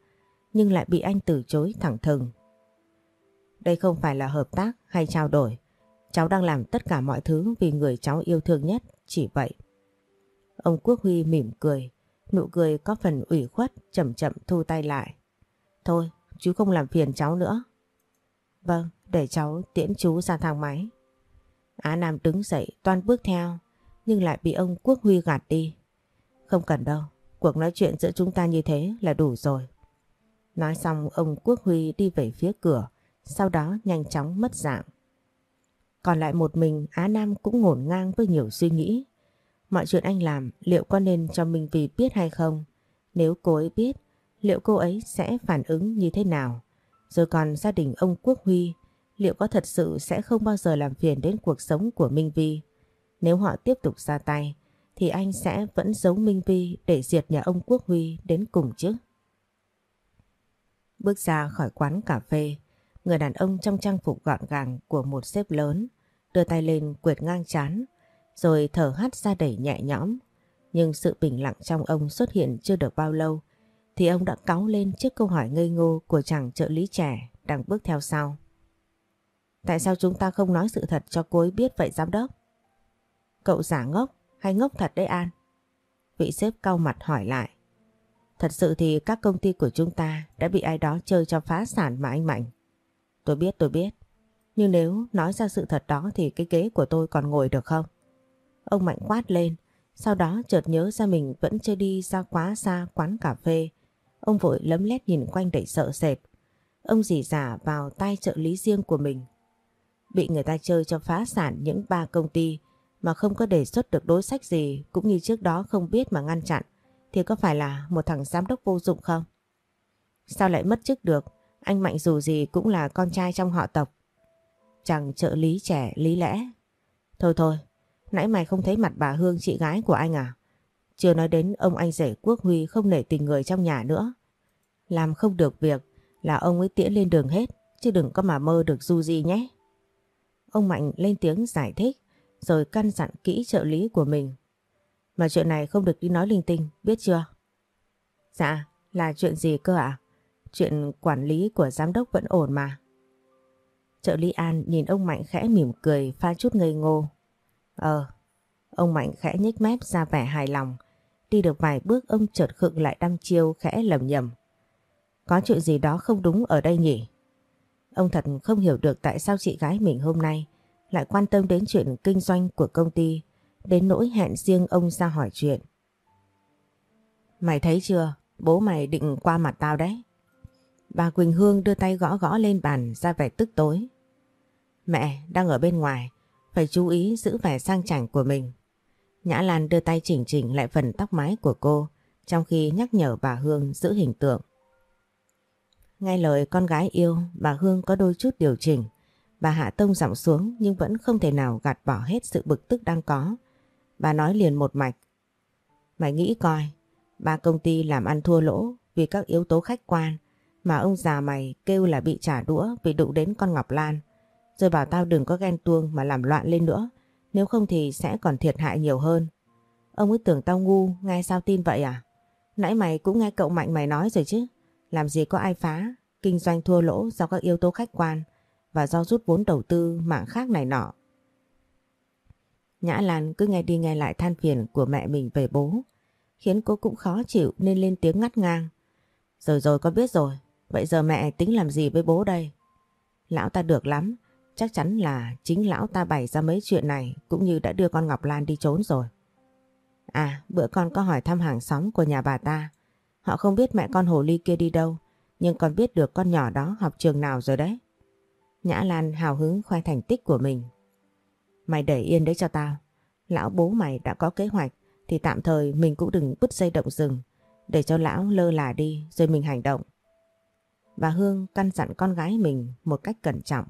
nhưng lại bị anh từ chối thẳng thừng. Đây không phải là hợp tác hay trao đổi, Cháu đang làm tất cả mọi thứ vì người cháu yêu thương nhất, chỉ vậy. Ông Quốc Huy mỉm cười, nụ cười có phần ủy khuất, chậm chậm thu tay lại. Thôi, chú không làm phiền cháu nữa. Vâng, để cháu tiễn chú ra thang máy. Á Nam đứng dậy toan bước theo, nhưng lại bị ông Quốc Huy gạt đi. Không cần đâu, cuộc nói chuyện giữa chúng ta như thế là đủ rồi. Nói xong ông Quốc Huy đi về phía cửa, sau đó nhanh chóng mất dạng. Còn lại một mình Á Nam cũng ngổn ngang với nhiều suy nghĩ. Mọi chuyện anh làm liệu có nên cho Minh Vì biết hay không? Nếu cô ấy biết, liệu cô ấy sẽ phản ứng như thế nào? Rồi còn gia đình ông Quốc Huy, liệu có thật sự sẽ không bao giờ làm phiền đến cuộc sống của Minh Vi? Nếu họ tiếp tục ra tay, thì anh sẽ vẫn giấu Minh Vi để diệt nhà ông Quốc Huy đến cùng chứ? Bước ra khỏi quán cà phê, người đàn ông trong trang phục gọn gàng của một sếp lớn đưa tay lên quệt ngang chán, rồi thở hắt ra đẩy nhẹ nhõm. Nhưng sự bình lặng trong ông xuất hiện chưa được bao lâu, thì ông đã cáu lên trước câu hỏi ngây ngô của chàng trợ lý trẻ đang bước theo sau. Tại sao chúng ta không nói sự thật cho cô ấy biết vậy giám đốc? Cậu giả ngốc hay ngốc thật đấy An? Vị sếp cau mặt hỏi lại. Thật sự thì các công ty của chúng ta đã bị ai đó chơi cho phá sản mà anh Mạnh. Tôi biết tôi biết. Nhưng nếu nói ra sự thật đó thì cái ghế của tôi còn ngồi được không? Ông Mạnh quát lên, Sau đó chợt nhớ ra mình vẫn chưa đi ra quá xa quán cà phê. Ông vội lấm lét nhìn quanh đầy sợ sệt. Ông dì giả vào tay trợ lý riêng của mình. Bị người ta chơi cho phá sản những ba công ty mà không có đề xuất được đối sách gì cũng như trước đó không biết mà ngăn chặn thì có phải là một thằng giám đốc vô dụng không? Sao lại mất chức được? Anh Mạnh dù gì cũng là con trai trong họ tộc. Chẳng trợ lý trẻ lý lẽ. Thôi thôi, nãy mày không thấy mặt bà Hương chị gái của anh à? Chưa nói đến ông anh rể Quốc Huy không nể tình người trong nhà nữa. Làm không được việc là ông ấy tiễn lên đường hết, chứ đừng có mà mơ được du gì nhé. Ông Mạnh lên tiếng giải thích, rồi căn dặn kỹ trợ lý của mình. Mà chuyện này không được đi nói linh tinh, biết chưa? Dạ, là chuyện gì cơ ạ? Chuyện quản lý của giám đốc vẫn ổn mà. Trợ lý An nhìn ông Mạnh khẽ mỉm cười pha chút ngây ngô. Ờ, ông Mạnh khẽ nhếch mép ra vẻ hài lòng. Đi được vài bước ông chợt khựng lại đăm chiêu khẽ lầm nhầm. Có chuyện gì đó không đúng ở đây nhỉ? Ông thật không hiểu được tại sao chị gái mình hôm nay lại quan tâm đến chuyện kinh doanh của công ty, đến nỗi hẹn riêng ông ra hỏi chuyện. Mày thấy chưa, bố mày định qua mặt tao đấy. Bà Quỳnh Hương đưa tay gõ gõ lên bàn ra vẻ tức tối. Mẹ đang ở bên ngoài, phải chú ý giữ vẻ sang chảnh của mình. Nhã Lan đưa tay chỉnh chỉnh lại phần tóc mái của cô, trong khi nhắc nhở bà Hương giữ hình tượng. Nghe lời con gái yêu, bà Hương có đôi chút điều chỉnh. Bà hạ tông giọng xuống nhưng vẫn không thể nào gạt bỏ hết sự bực tức đang có. Bà nói liền một mạch. Mày nghĩ coi, ba công ty làm ăn thua lỗ vì các yếu tố khách quan mà ông già mày kêu là bị trả đũa vì đụng đến con Ngọc Lan. Rồi bảo tao đừng có ghen tuông mà làm loạn lên nữa, nếu không thì sẽ còn thiệt hại nhiều hơn. Ông ấy tưởng tao ngu, ngay sao tin vậy à? Nãy mày cũng nghe cậu Mạnh mày nói rồi chứ. Làm gì có ai phá, kinh doanh thua lỗ do các yếu tố khách quan và do rút vốn đầu tư mạng khác này nọ. Nhã Lan cứ nghe đi nghe lại than phiền của mẹ mình về bố, khiến cô cũng khó chịu nên lên tiếng ngắt ngang. Rồi rồi con biết rồi, vậy giờ mẹ tính làm gì với bố đây? Lão ta được lắm, chắc chắn là chính lão ta bày ra mấy chuyện này cũng như đã đưa con Ngọc Lan đi trốn rồi. À, bữa con có hỏi thăm hàng xóm của nhà bà ta, Họ không biết mẹ con hồ ly kia đi đâu, nhưng con biết được con nhỏ đó học trường nào rồi đấy. Nhã Lan hào hứng khoe thành tích của mình. Mày để yên đấy cho tao. Lão bố mày đã có kế hoạch, thì tạm thời mình cũng đừng bứt dây động rừng để cho lão lơ là đi, rồi mình hành động. Bà Hương căn dặn con gái mình một cách cẩn trọng.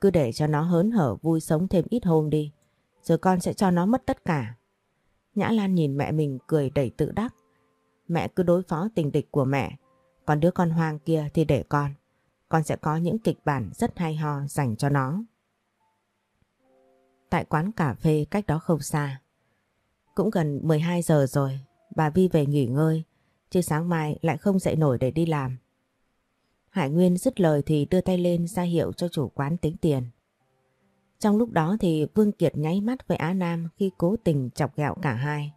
Cứ để cho nó hớn hở vui sống thêm ít hôm đi, rồi con sẽ cho nó mất tất cả. Nhã Lan nhìn mẹ mình cười đầy tự đắc Mẹ cứ đối phó tình địch của mẹ. Còn đứa con hoang kia thì để con. Con sẽ có những kịch bản rất hay ho dành cho nó. Tại quán cà phê cách đó không xa. Cũng gần 12 giờ rồi, bà Vi về nghỉ ngơi, chứ sáng mai lại không dậy nổi để đi làm. Hải Nguyên dứt lời thì đưa tay lên ra hiệu cho chủ quán tính tiền. Trong lúc đó thì Vương Kiệt nháy mắt với Á Nam khi cố tình chọc ghẹo cả hai.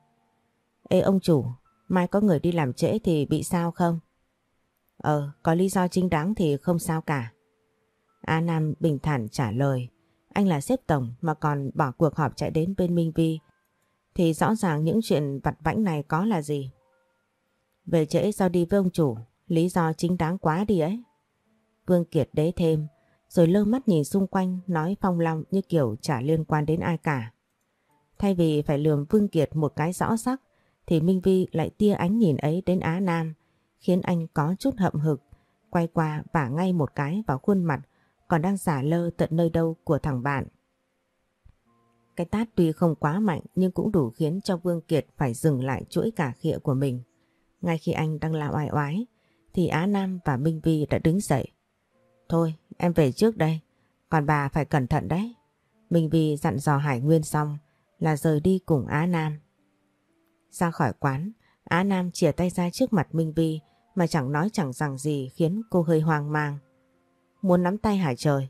Ê ông chủ, Mai có người đi làm trễ thì bị sao không? Ờ, có lý do chính đáng thì không sao cả. A Nam bình thản trả lời. Anh là sếp tổng mà còn bỏ cuộc họp chạy đến bên Minh Vi. Thì rõ ràng những chuyện vặt vãnh này có là gì? Về trễ do đi với ông chủ, lý do chính đáng quá đi ấy. Vương Kiệt đế thêm, rồi lơ mắt nhìn xung quanh nói phong long như kiểu chả liên quan đến ai cả. Thay vì phải lườm Vương Kiệt một cái rõ sắc, thì Minh Vi lại tia ánh nhìn ấy đến Á Nam, khiến anh có chút hậm hực, quay qua vả ngay một cái vào khuôn mặt còn đang giả lơ tận nơi đâu của thằng bạn. Cái tát tuy không quá mạnh nhưng cũng đủ khiến cho Vương Kiệt phải dừng lại chuỗi cả khịa của mình. Ngay khi anh đang la oai oái thì Á Nam và Minh Vi đã đứng dậy. Thôi em về trước đây, còn bà phải cẩn thận đấy. Minh Vi dặn dò Hải Nguyên xong là rời đi cùng Á Nam. Ra khỏi quán, Á Nam chìa tay ra trước mặt Minh Vi mà chẳng nói chẳng rằng gì khiến cô hơi hoang mang. Muốn nắm tay Hải trời.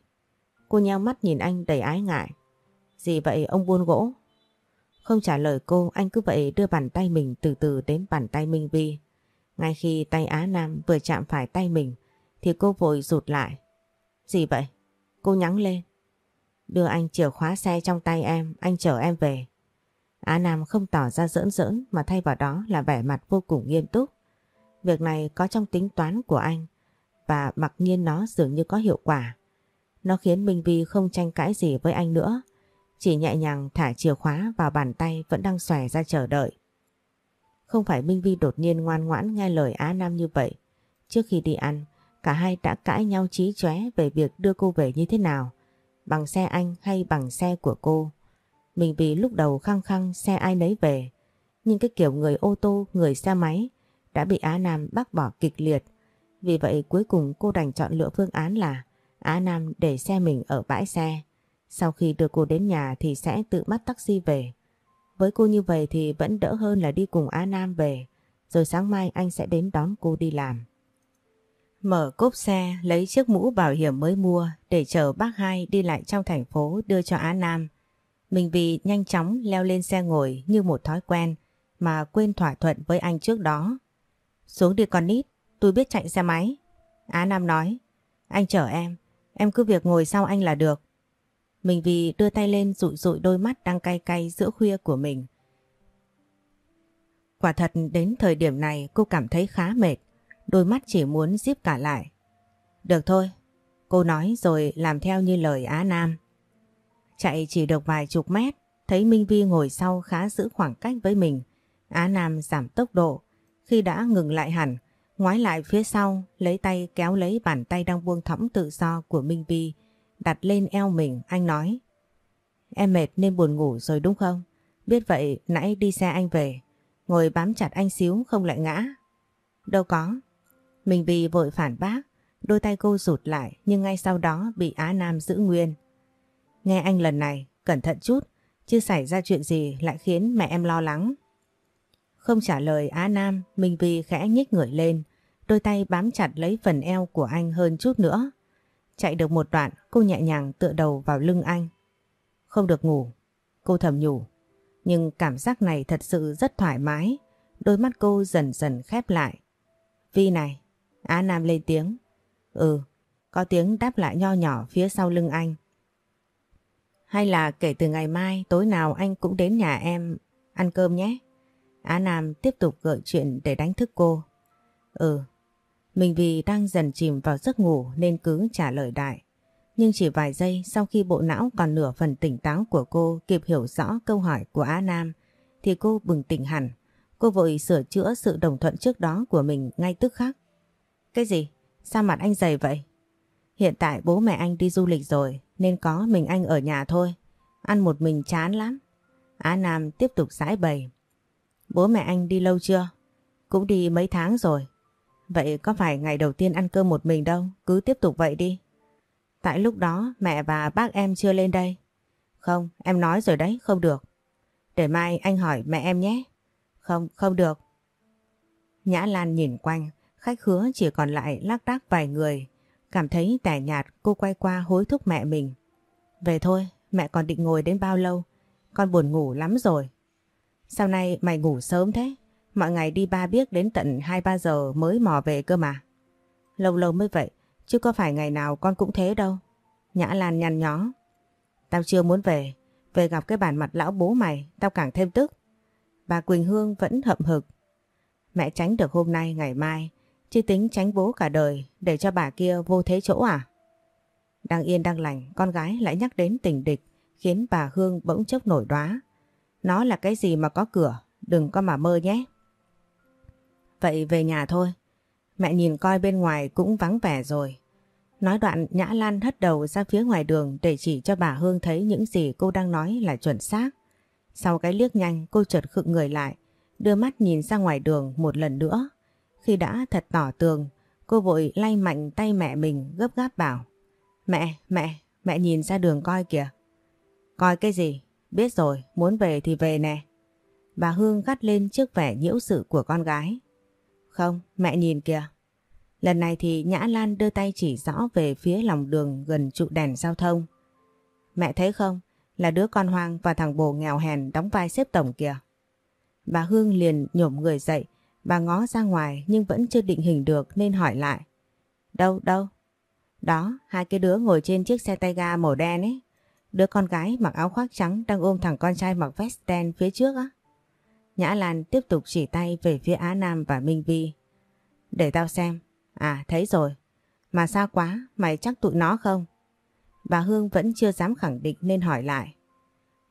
Cô nheo mắt nhìn anh đầy ái ngại. Gì vậy ông buôn gỗ? Không trả lời cô, anh cứ vậy đưa bàn tay mình từ từ đến bàn tay Minh Vi. Ngay khi tay Á Nam vừa chạm phải tay mình thì cô vội rụt lại. Gì vậy? Cô nhắn lên. Đưa anh chìa khóa xe trong tay em, anh chở em về. Á Nam không tỏ ra giỡn giỡn mà thay vào đó là vẻ mặt vô cùng nghiêm túc. Việc này có trong tính toán của anh và mặc nhiên nó dường như có hiệu quả. Nó khiến Minh Vi không tranh cãi gì với anh nữa, chỉ nhẹ nhàng thả chìa khóa vào bàn tay vẫn đang xòe ra chờ đợi. Không phải Minh Vi đột nhiên ngoan ngoãn nghe lời Á Nam như vậy. Trước khi đi ăn, cả hai đã cãi nhau trí chóe về việc đưa cô về như thế nào, bằng xe anh hay bằng xe của cô. Mình vì lúc đầu khăng khăng xe ai nấy về, nhưng cái kiểu người ô tô, người xe máy đã bị Á Nam bác bỏ kịch liệt. Vì vậy cuối cùng cô đành chọn lựa phương án là Á Nam để xe mình ở bãi xe. Sau khi đưa cô đến nhà thì sẽ tự bắt taxi về. Với cô như vậy thì vẫn đỡ hơn là đi cùng Á Nam về, rồi sáng mai anh sẽ đến đón cô đi làm. Mở cốp xe lấy chiếc mũ bảo hiểm mới mua để chở bác hai đi lại trong thành phố đưa cho Á Nam. Mình vì nhanh chóng leo lên xe ngồi như một thói quen mà quên thỏa thuận với anh trước đó. Xuống đi con nít, tôi biết chạy xe máy. Á Nam nói, anh chở em, em cứ việc ngồi sau anh là được. Mình vì đưa tay lên rụi rụi đôi mắt đang cay cay giữa khuya của mình. Quả thật đến thời điểm này cô cảm thấy khá mệt, đôi mắt chỉ muốn díp cả lại. Được thôi, cô nói rồi làm theo như lời Á Nam. Chạy chỉ được vài chục mét, thấy Minh Vi ngồi sau khá giữ khoảng cách với mình. Á Nam giảm tốc độ, khi đã ngừng lại hẳn, ngoái lại phía sau, lấy tay kéo lấy bàn tay đang buông thõng tự do của Minh Vi, đặt lên eo mình, anh nói. Em mệt nên buồn ngủ rồi đúng không? Biết vậy nãy đi xe anh về, ngồi bám chặt anh xíu không lại ngã. Đâu có. Mình vì vội phản bác, đôi tay cô rụt lại nhưng ngay sau đó bị Á Nam giữ nguyên. Nghe anh lần này, cẩn thận chút, chứ xảy ra chuyện gì lại khiến mẹ em lo lắng. Không trả lời Á Nam, Minh Vi khẽ nhích người lên, đôi tay bám chặt lấy phần eo của anh hơn chút nữa. Chạy được một đoạn, cô nhẹ nhàng tựa đầu vào lưng anh. Không được ngủ, cô thầm nhủ. Nhưng cảm giác này thật sự rất thoải mái, đôi mắt cô dần dần khép lại. Vi này, Á Nam lên tiếng. Ừ, có tiếng đáp lại nho nhỏ phía sau lưng anh. Hay là kể từ ngày mai tối nào anh cũng đến nhà em ăn cơm nhé. Á Nam tiếp tục gợi chuyện để đánh thức cô. Ừ, mình vì đang dần chìm vào giấc ngủ nên cứ trả lời đại. Nhưng chỉ vài giây sau khi bộ não còn nửa phần tỉnh táo của cô kịp hiểu rõ câu hỏi của Á Nam thì cô bừng tỉnh hẳn. Cô vội sửa chữa sự đồng thuận trước đó của mình ngay tức khắc. Cái gì? Sao mặt anh dày vậy? Hiện tại bố mẹ anh đi du lịch rồi nên có mình anh ở nhà thôi. Ăn một mình chán lắm. Á Nam tiếp tục giải bày. Bố mẹ anh đi lâu chưa? Cũng đi mấy tháng rồi. Vậy có phải ngày đầu tiên ăn cơm một mình đâu, cứ tiếp tục vậy đi. Tại lúc đó mẹ và bác em chưa lên đây. Không, em nói rồi đấy, không được. Để mai anh hỏi mẹ em nhé. Không, không được. Nhã Lan nhìn quanh, khách khứa chỉ còn lại lác đác vài người. Cảm thấy tẻ nhạt cô quay qua hối thúc mẹ mình. Về thôi, mẹ còn định ngồi đến bao lâu? Con buồn ngủ lắm rồi. Sau này mày ngủ sớm thế? Mọi ngày đi ba biết đến tận 2-3 giờ mới mò về cơ mà. Lâu lâu mới vậy, chứ có phải ngày nào con cũng thế đâu. Nhã Lan nhăn nhó. Tao chưa muốn về, về gặp cái bản mặt lão bố mày, tao càng thêm tức. Bà Quỳnh Hương vẫn hậm hực. Mẹ tránh được hôm nay, ngày mai, chứ tính tránh bố cả đời để cho bà kia vô thế chỗ à? Đang yên đang lành, con gái lại nhắc đến tình địch, khiến bà Hương bỗng chốc nổi đoá. Nó là cái gì mà có cửa, đừng có mà mơ nhé. Vậy về nhà thôi. Mẹ nhìn coi bên ngoài cũng vắng vẻ rồi. Nói đoạn Nhã Lan hất đầu ra phía ngoài đường để chỉ cho bà Hương thấy những gì cô đang nói là chuẩn xác. Sau cái liếc nhanh cô chợt khựng người lại, đưa mắt nhìn ra ngoài đường một lần nữa. Khi đã thật tỏ tường, cô vội lay mạnh tay mẹ mình gấp gáp bảo. Mẹ, mẹ, mẹ nhìn ra đường coi kìa. Coi cái gì? Biết rồi, muốn về thì về nè. Bà Hương gắt lên trước vẻ nhiễu sự của con gái. Không, mẹ nhìn kìa. Lần này thì Nhã Lan đưa tay chỉ rõ về phía lòng đường gần trụ đèn giao thông. Mẹ thấy không, là đứa con hoang và thằng bồ nghèo hèn đóng vai xếp tổng kìa. Bà Hương liền nhổm người dậy, bà ngó ra ngoài nhưng vẫn chưa định hình được nên hỏi lại. Đâu, đâu? Đó, hai cái đứa ngồi trên chiếc xe tay ga màu đen ấy. Đứa con gái mặc áo khoác trắng đang ôm thằng con trai mặc vest đen phía trước á. Nhã Lan tiếp tục chỉ tay về phía Á Nam và Minh Vi. Để tao xem. À thấy rồi. Mà xa quá, mày chắc tụi nó không? Bà Hương vẫn chưa dám khẳng định nên hỏi lại.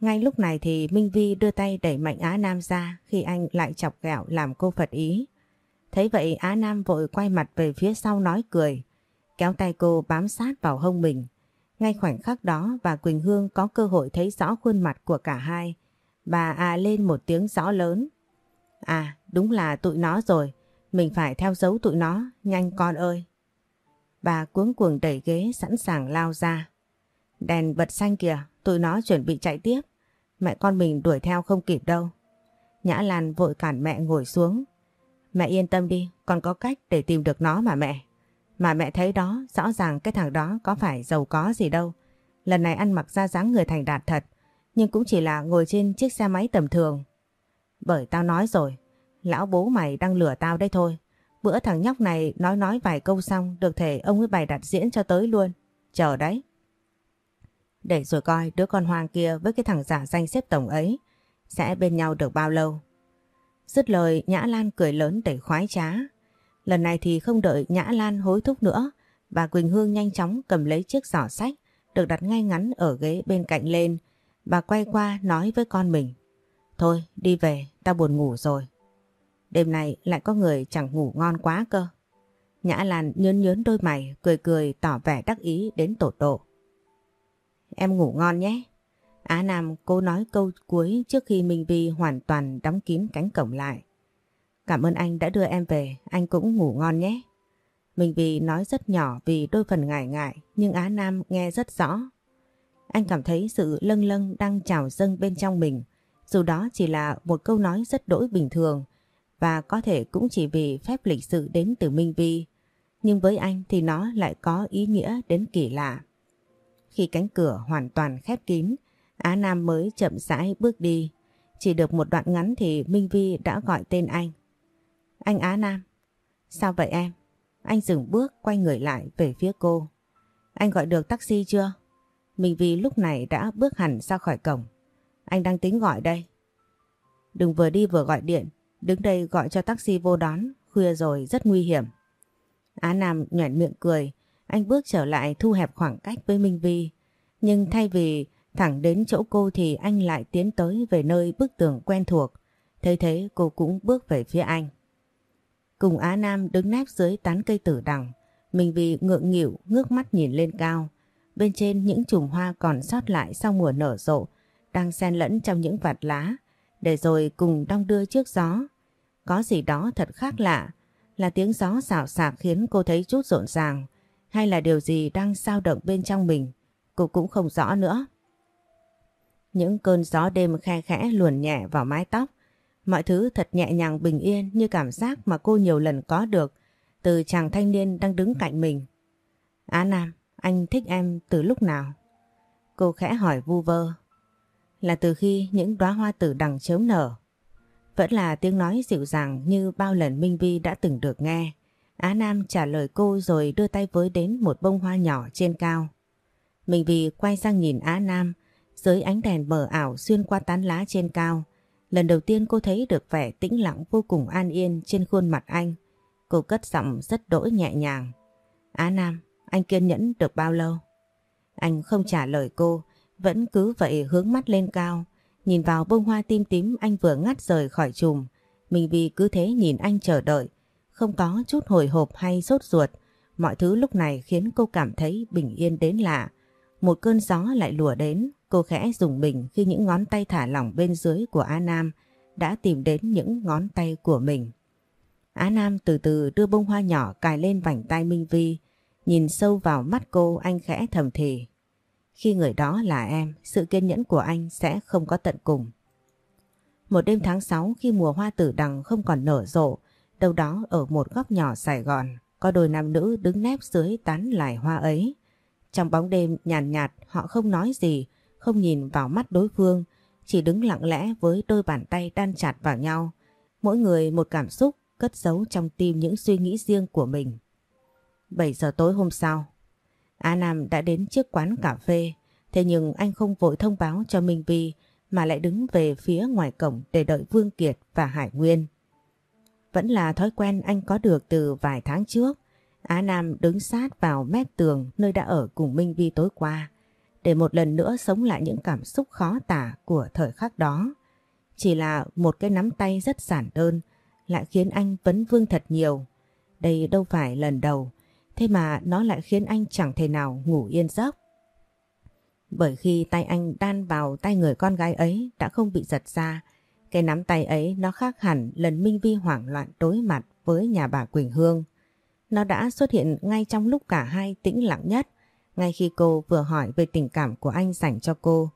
Ngay lúc này thì Minh Vi đưa tay đẩy mạnh Á Nam ra khi anh lại chọc ghẹo làm cô phật ý. Thấy vậy Á Nam vội quay mặt về phía sau nói cười, kéo tay cô bám sát vào hông mình. Ngay khoảnh khắc đó bà Quỳnh Hương có cơ hội thấy rõ khuôn mặt của cả hai. Bà à lên một tiếng rõ lớn. À đúng là tụi nó rồi, mình phải theo dấu tụi nó, nhanh con ơi. Bà cuống cuồng đẩy ghế sẵn sàng lao ra. Đèn bật xanh kìa, tụi nó chuẩn bị chạy tiếp. Mẹ con mình đuổi theo không kịp đâu. Nhã Lan vội cản mẹ ngồi xuống. Mẹ yên tâm đi, con có cách để tìm được nó mà mẹ. Mà mẹ thấy đó, rõ ràng cái thằng đó có phải giàu có gì đâu. Lần này ăn mặc ra dáng người thành đạt thật, nhưng cũng chỉ là ngồi trên chiếc xe máy tầm thường. Bởi tao nói rồi, lão bố mày đang lừa tao đây thôi. Bữa thằng nhóc này nói nói vài câu xong được thể ông ấy bày đặt diễn cho tới luôn. Chờ đấy. Để rồi coi đứa con hoang kia với cái thằng giả danh xếp tổng ấy sẽ bên nhau được bao lâu. Dứt lời Nhã Lan cười lớn để khoái trá. Lần này thì không đợi Nhã Lan hối thúc nữa, bà Quỳnh Hương nhanh chóng cầm lấy chiếc giỏ sách được đặt ngay ngắn ở ghế bên cạnh lên. Bà quay qua nói với con mình. Thôi đi về, ta buồn ngủ rồi. Đêm này lại có người chẳng ngủ ngon quá cơ. Nhã Lan nhớn nhớn đôi mày, cười cười tỏ vẻ đắc ý đến tột độ. Em ngủ ngon nhé. Á Nam cô nói câu cuối trước khi Minh Vi hoàn toàn đóng kín cánh cổng lại. Cảm ơn anh đã đưa em về, anh cũng ngủ ngon nhé. Minh Vi nói rất nhỏ vì đôi phần ngại ngại, nhưng Á Nam nghe rất rõ. Anh cảm thấy sự lâng lâng đang trào dâng bên trong mình, dù đó chỉ là một câu nói rất đỗi bình thường và có thể cũng chỉ vì phép lịch sự đến từ Minh Vi. Nhưng với anh thì nó lại có ý nghĩa đến kỳ lạ. Khi cánh cửa hoàn toàn khép kín, Á Nam mới chậm rãi bước đi. Chỉ được một đoạn ngắn thì Minh Vi đã gọi tên anh. Anh Á Nam. Sao vậy em? Anh dừng bước, quay người lại về phía cô. Anh gọi được taxi chưa? Minh Vi lúc này đã bước hẳn ra khỏi cổng. Anh đang tính gọi đây. Đừng vừa đi vừa gọi điện. Đứng đây gọi cho taxi vô đón. Khuya rồi, rất nguy hiểm. Á Nam nhoẻn miệng cười. Anh bước trở lại thu hẹp khoảng cách với Minh Vi. Nhưng thay vì thẳng đến chỗ cô thì anh lại tiến tới về nơi bức tường quen thuộc. Thế thế, cô cũng bước về phía anh. Cùng Á Nam đứng nép dưới tán cây tử đằng. mình vì ngượng nghịu ngước mắt nhìn lên cao. Bên trên những chùm hoa còn sót lại sau mùa nở rộ đang xen lẫn trong những vạt lá để rồi cùng đong đưa trước gió. Có gì đó thật khác lạ là tiếng gió xào xạc khiến cô thấy chút rộn ràng hay là điều gì đang sao động bên trong mình, cô cũng không rõ nữa. Những cơn gió đêm khe khẽ luồn nhẹ vào mái tóc, mọi thứ thật nhẹ nhàng bình yên như cảm giác mà cô nhiều lần có được từ chàng thanh niên đang đứng cạnh mình. Á Nam, anh thích em từ lúc nào? Cô khẽ hỏi vu vơ. Là từ khi những đóa hoa tử đằng chớm nở. Vẫn là tiếng nói dịu dàng như bao lần Minh Vi đã từng được nghe. Á Nam trả lời cô rồi đưa tay với đến một bông hoa nhỏ trên cao. Minh Vi quay sang nhìn Á Nam dưới ánh đèn mờ ảo xuyên qua tán lá trên cao. Lần đầu tiên cô thấy được vẻ tĩnh lặng vô cùng an yên trên khuôn mặt anh. Cô cất giọng rất đỗi nhẹ nhàng. Á Nam, anh kiên nhẫn được bao lâu? Anh không trả lời cô, vẫn cứ vậy hướng mắt lên cao. Nhìn vào bông hoa tim tím anh vừa ngắt rời khỏi chùm. Mình vì cứ thế nhìn anh chờ đợi không có chút hồi hộp hay sốt ruột, mọi thứ lúc này khiến cô cảm thấy bình yên đến lạ. Một cơn gió lại lùa đến, cô khẽ dùng mình khi những ngón tay thả lỏng bên dưới của Á Nam đã tìm đến những ngón tay của mình. Á Nam từ từ đưa bông hoa nhỏ cài lên vành tay Minh Vi, nhìn sâu vào mắt cô anh khẽ thầm thì. Khi người đó là em, sự kiên nhẫn của anh sẽ không có tận cùng. Một đêm tháng 6 khi mùa hoa tử đằng không còn nở rộ, Đâu đó ở một góc nhỏ Sài Gòn có đôi nam nữ đứng nép dưới tán lại hoa ấy. Trong bóng đêm nhàn nhạt, nhạt họ không nói gì, không nhìn vào mắt đối phương, chỉ đứng lặng lẽ với đôi bàn tay đan chặt vào nhau. Mỗi người một cảm xúc cất giấu trong tim những suy nghĩ riêng của mình. 7 giờ tối hôm sau, A Nam đã đến chiếc quán cà phê, Thế nhưng anh không vội thông báo cho Minh Vi mà lại đứng về phía ngoài cổng để đợi Vương Kiệt và Hải Nguyên. Vẫn là thói quen anh có được từ vài tháng trước. Á Nam đứng sát vào mép tường nơi đã ở cùng Minh Vi tối qua để một lần nữa sống lại những cảm xúc khó tả của thời khắc đó. Chỉ là một cái nắm tay rất giản đơn lại khiến anh vấn vương thật nhiều. Đây đâu phải lần đầu, thế mà nó lại khiến anh chẳng thể nào ngủ yên giấc. Bởi khi tay anh đan vào tay người con gái ấy đã không bị giật ra, cái nắm tay ấy nó khác hẳn lần Minh Vi hoảng loạn đối mặt với nhà bà Quỳnh Hương. Nó đã xuất hiện ngay trong lúc cả hai tĩnh lặng nhất, ngay khi cô vừa hỏi về tình cảm của anh dành cho cô.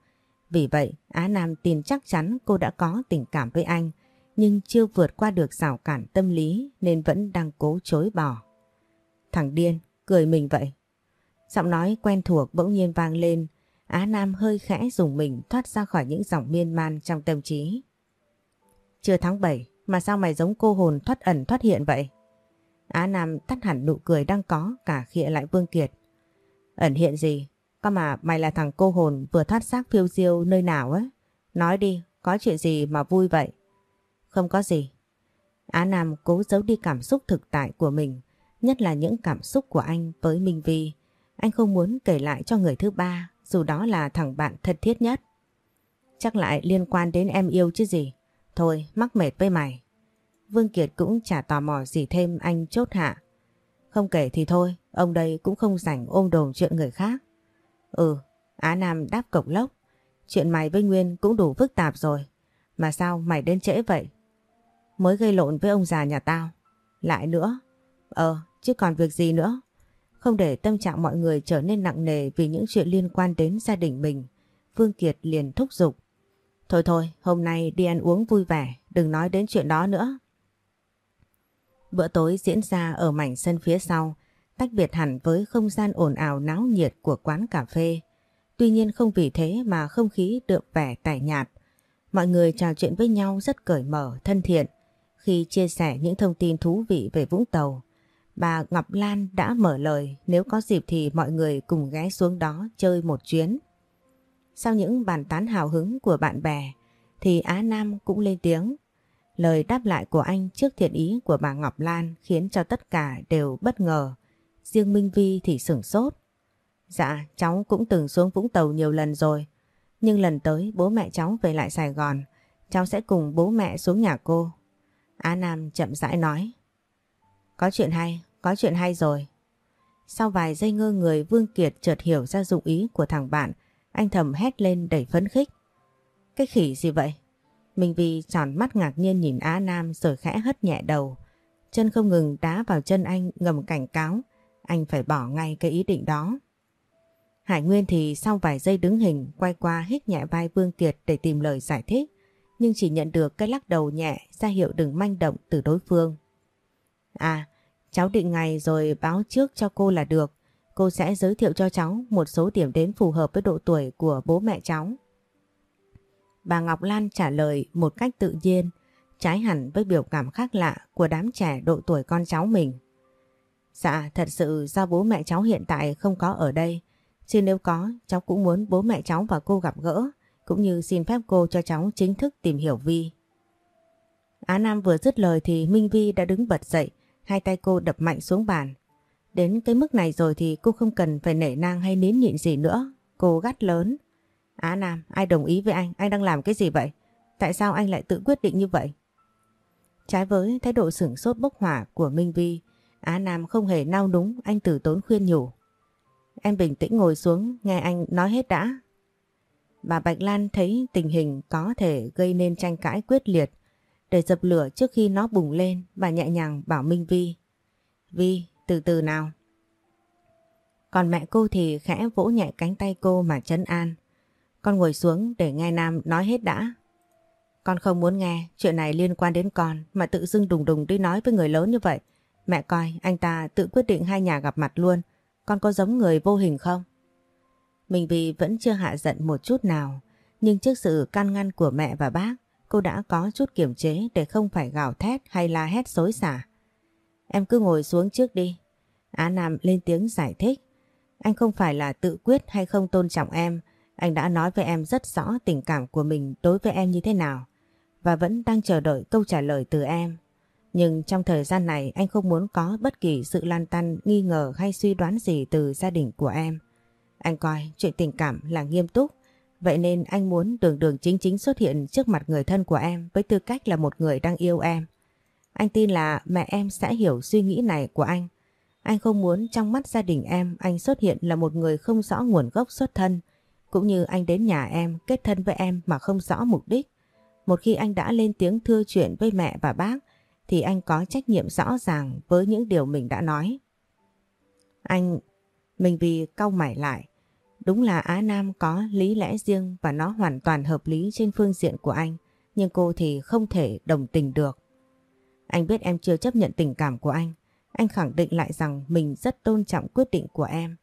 Vì vậy, Á Nam tin chắc chắn cô đã có tình cảm với anh, nhưng chưa vượt qua được rào cản tâm lý nên vẫn đang cố chối bỏ. Thằng điên, cười mình vậy. Giọng nói quen thuộc bỗng nhiên vang lên, Á Nam hơi khẽ dùng mình thoát ra khỏi những dòng miên man trong tâm trí. Chưa tháng 7 mà sao mày giống cô hồn thoát ẩn thoát hiện vậy? Á Nam tắt hẳn nụ cười đang có cả khịa lại Vương Kiệt. Ẩn hiện gì? Có mà mày là thằng cô hồn vừa thoát xác phiêu diêu nơi nào ấy? Nói đi, có chuyện gì mà vui vậy? Không có gì. Á Nam cố giấu đi cảm xúc thực tại của mình, nhất là những cảm xúc của anh với Minh Vi. Anh không muốn kể lại cho người thứ ba, dù đó là thằng bạn thân thiết nhất. Chắc lại liên quan đến em yêu chứ gì. Thôi, mắc mệt với mày. Vương Kiệt cũng chả tò mò gì thêm anh chốt hạ. Không kể thì thôi, ông đây cũng không rảnh ôm đồn chuyện người khác. Ừ, Á Nam đáp cộc lốc. Chuyện mày với Nguyên cũng đủ phức tạp rồi. Mà sao mày đến trễ vậy? Mới gây lộn với ông già nhà tao. Lại nữa. Ờ, chứ còn việc gì nữa. Không để tâm trạng mọi người trở nên nặng nề vì những chuyện liên quan đến gia đình mình. phương Kiệt liền thúc giục. Thôi thôi, hôm nay đi ăn uống vui vẻ, đừng nói đến chuyện đó nữa. Bữa tối diễn ra ở mảnh sân phía sau, tách biệt hẳn với không gian ồn ào náo nhiệt của quán cà phê. Tuy nhiên không vì thế mà không khí được vẻ tẻ nhạt. Mọi người trò chuyện với nhau rất cởi mở, thân thiện khi chia sẻ những thông tin thú vị về Vũng Tàu. Bà Ngọc Lan đã mở lời nếu có dịp thì mọi người cùng ghé xuống đó chơi một chuyến. Sau những bàn tán hào hứng của bạn bè thì Á Nam cũng lên tiếng. Lời đáp lại của anh trước thiện ý của bà Ngọc Lan khiến cho tất cả đều bất ngờ. Riêng Minh Vi thì sửng sốt. Dạ, cháu cũng từng xuống Vũng Tàu nhiều lần rồi. Nhưng lần tới bố mẹ cháu về lại Sài Gòn, cháu sẽ cùng bố mẹ xuống nhà cô. Á Nam chậm rãi nói. Có chuyện hay, có chuyện hay rồi. Sau vài giây ngơ người Vương Kiệt chợt hiểu ra dụng ý của thằng bạn, anh thầm hét lên đầy phấn khích. Cái khỉ gì vậy? Minh Vi tròn mắt ngạc nhiên nhìn Á Nam rồi khẽ hất nhẹ đầu. Chân không ngừng đá vào chân anh ngầm cảnh cáo. Anh phải bỏ ngay cái ý định đó. Hải Nguyên thì sau vài giây đứng hình quay qua hít nhẹ vai Vương Kiệt để tìm lời giải thích. Nhưng chỉ nhận được cái lắc đầu nhẹ ra hiệu đừng manh động từ đối phương. À, cháu định ngày rồi báo trước cho cô là được. Cô sẽ giới thiệu cho cháu một số điểm đến phù hợp với độ tuổi của bố mẹ cháu. Bà Ngọc Lan trả lời một cách tự nhiên, trái hẳn với biểu cảm khác lạ của đám trẻ độ tuổi con cháu mình. Dạ, thật sự do bố mẹ cháu hiện tại không có ở đây, chứ nếu có, cháu cũng muốn bố mẹ cháu và cô gặp gỡ, cũng như xin phép cô cho cháu chính thức tìm hiểu Vi. Á Nam vừa dứt lời thì Minh Vi đã đứng bật dậy, hai tay cô đập mạnh xuống bàn. Đến cái mức này rồi thì cô không cần phải nể nang hay nín nhịn gì nữa, cô gắt lớn. Á Nam, ai đồng ý với anh? Anh đang làm cái gì vậy? Tại sao anh lại tự quyết định như vậy? Trái với thái độ sửng sốt bốc hỏa của Minh Vi, Á Nam không hề nao núng, anh tử tốn khuyên nhủ. Em bình tĩnh ngồi xuống, nghe anh nói hết đã. Bà Bạch Lan thấy tình hình có thể gây nên tranh cãi quyết liệt. Để dập lửa trước khi nó bùng lên, bà nhẹ nhàng bảo Minh Vi. Vi, từ từ nào. Còn mẹ cô thì khẽ vỗ nhẹ cánh tay cô mà chấn an. Con ngồi xuống để nghe Nam nói hết đã. Con không muốn nghe chuyện này liên quan đến con mà tự dưng đùng đùng đi nói với người lớn như vậy. Mẹ coi anh ta tự quyết định hai nhà gặp mặt luôn. Con có giống người vô hình không? Mình vì vẫn chưa hạ giận một chút nào. Nhưng trước sự can ngăn của mẹ và bác, cô đã có chút kiểm chế để không phải gào thét hay la hét xối xả. Em cứ ngồi xuống trước đi. Á Nam lên tiếng giải thích. Anh không phải là tự quyết hay không tôn trọng em, Anh đã nói với em rất rõ tình cảm của mình đối với em như thế nào và vẫn đang chờ đợi câu trả lời từ em. Nhưng trong thời gian này anh không muốn có bất kỳ sự lan tăn, nghi ngờ hay suy đoán gì từ gia đình của em. Anh coi chuyện tình cảm là nghiêm túc, vậy nên anh muốn đường đường chính chính xuất hiện trước mặt người thân của em với tư cách là một người đang yêu em. Anh tin là mẹ em sẽ hiểu suy nghĩ này của anh. Anh không muốn trong mắt gia đình em anh xuất hiện là một người không rõ nguồn gốc xuất thân, cũng như anh đến nhà em kết thân với em mà không rõ mục đích. Một khi anh đã lên tiếng thưa chuyện với mẹ và bác thì anh có trách nhiệm rõ ràng với những điều mình đã nói. Anh, mình vì cau mày lại, đúng là Á Nam có lý lẽ riêng và nó hoàn toàn hợp lý trên phương diện của anh, nhưng cô thì không thể đồng tình được. Anh biết em chưa chấp nhận tình cảm của anh, anh khẳng định lại rằng mình rất tôn trọng quyết định của em.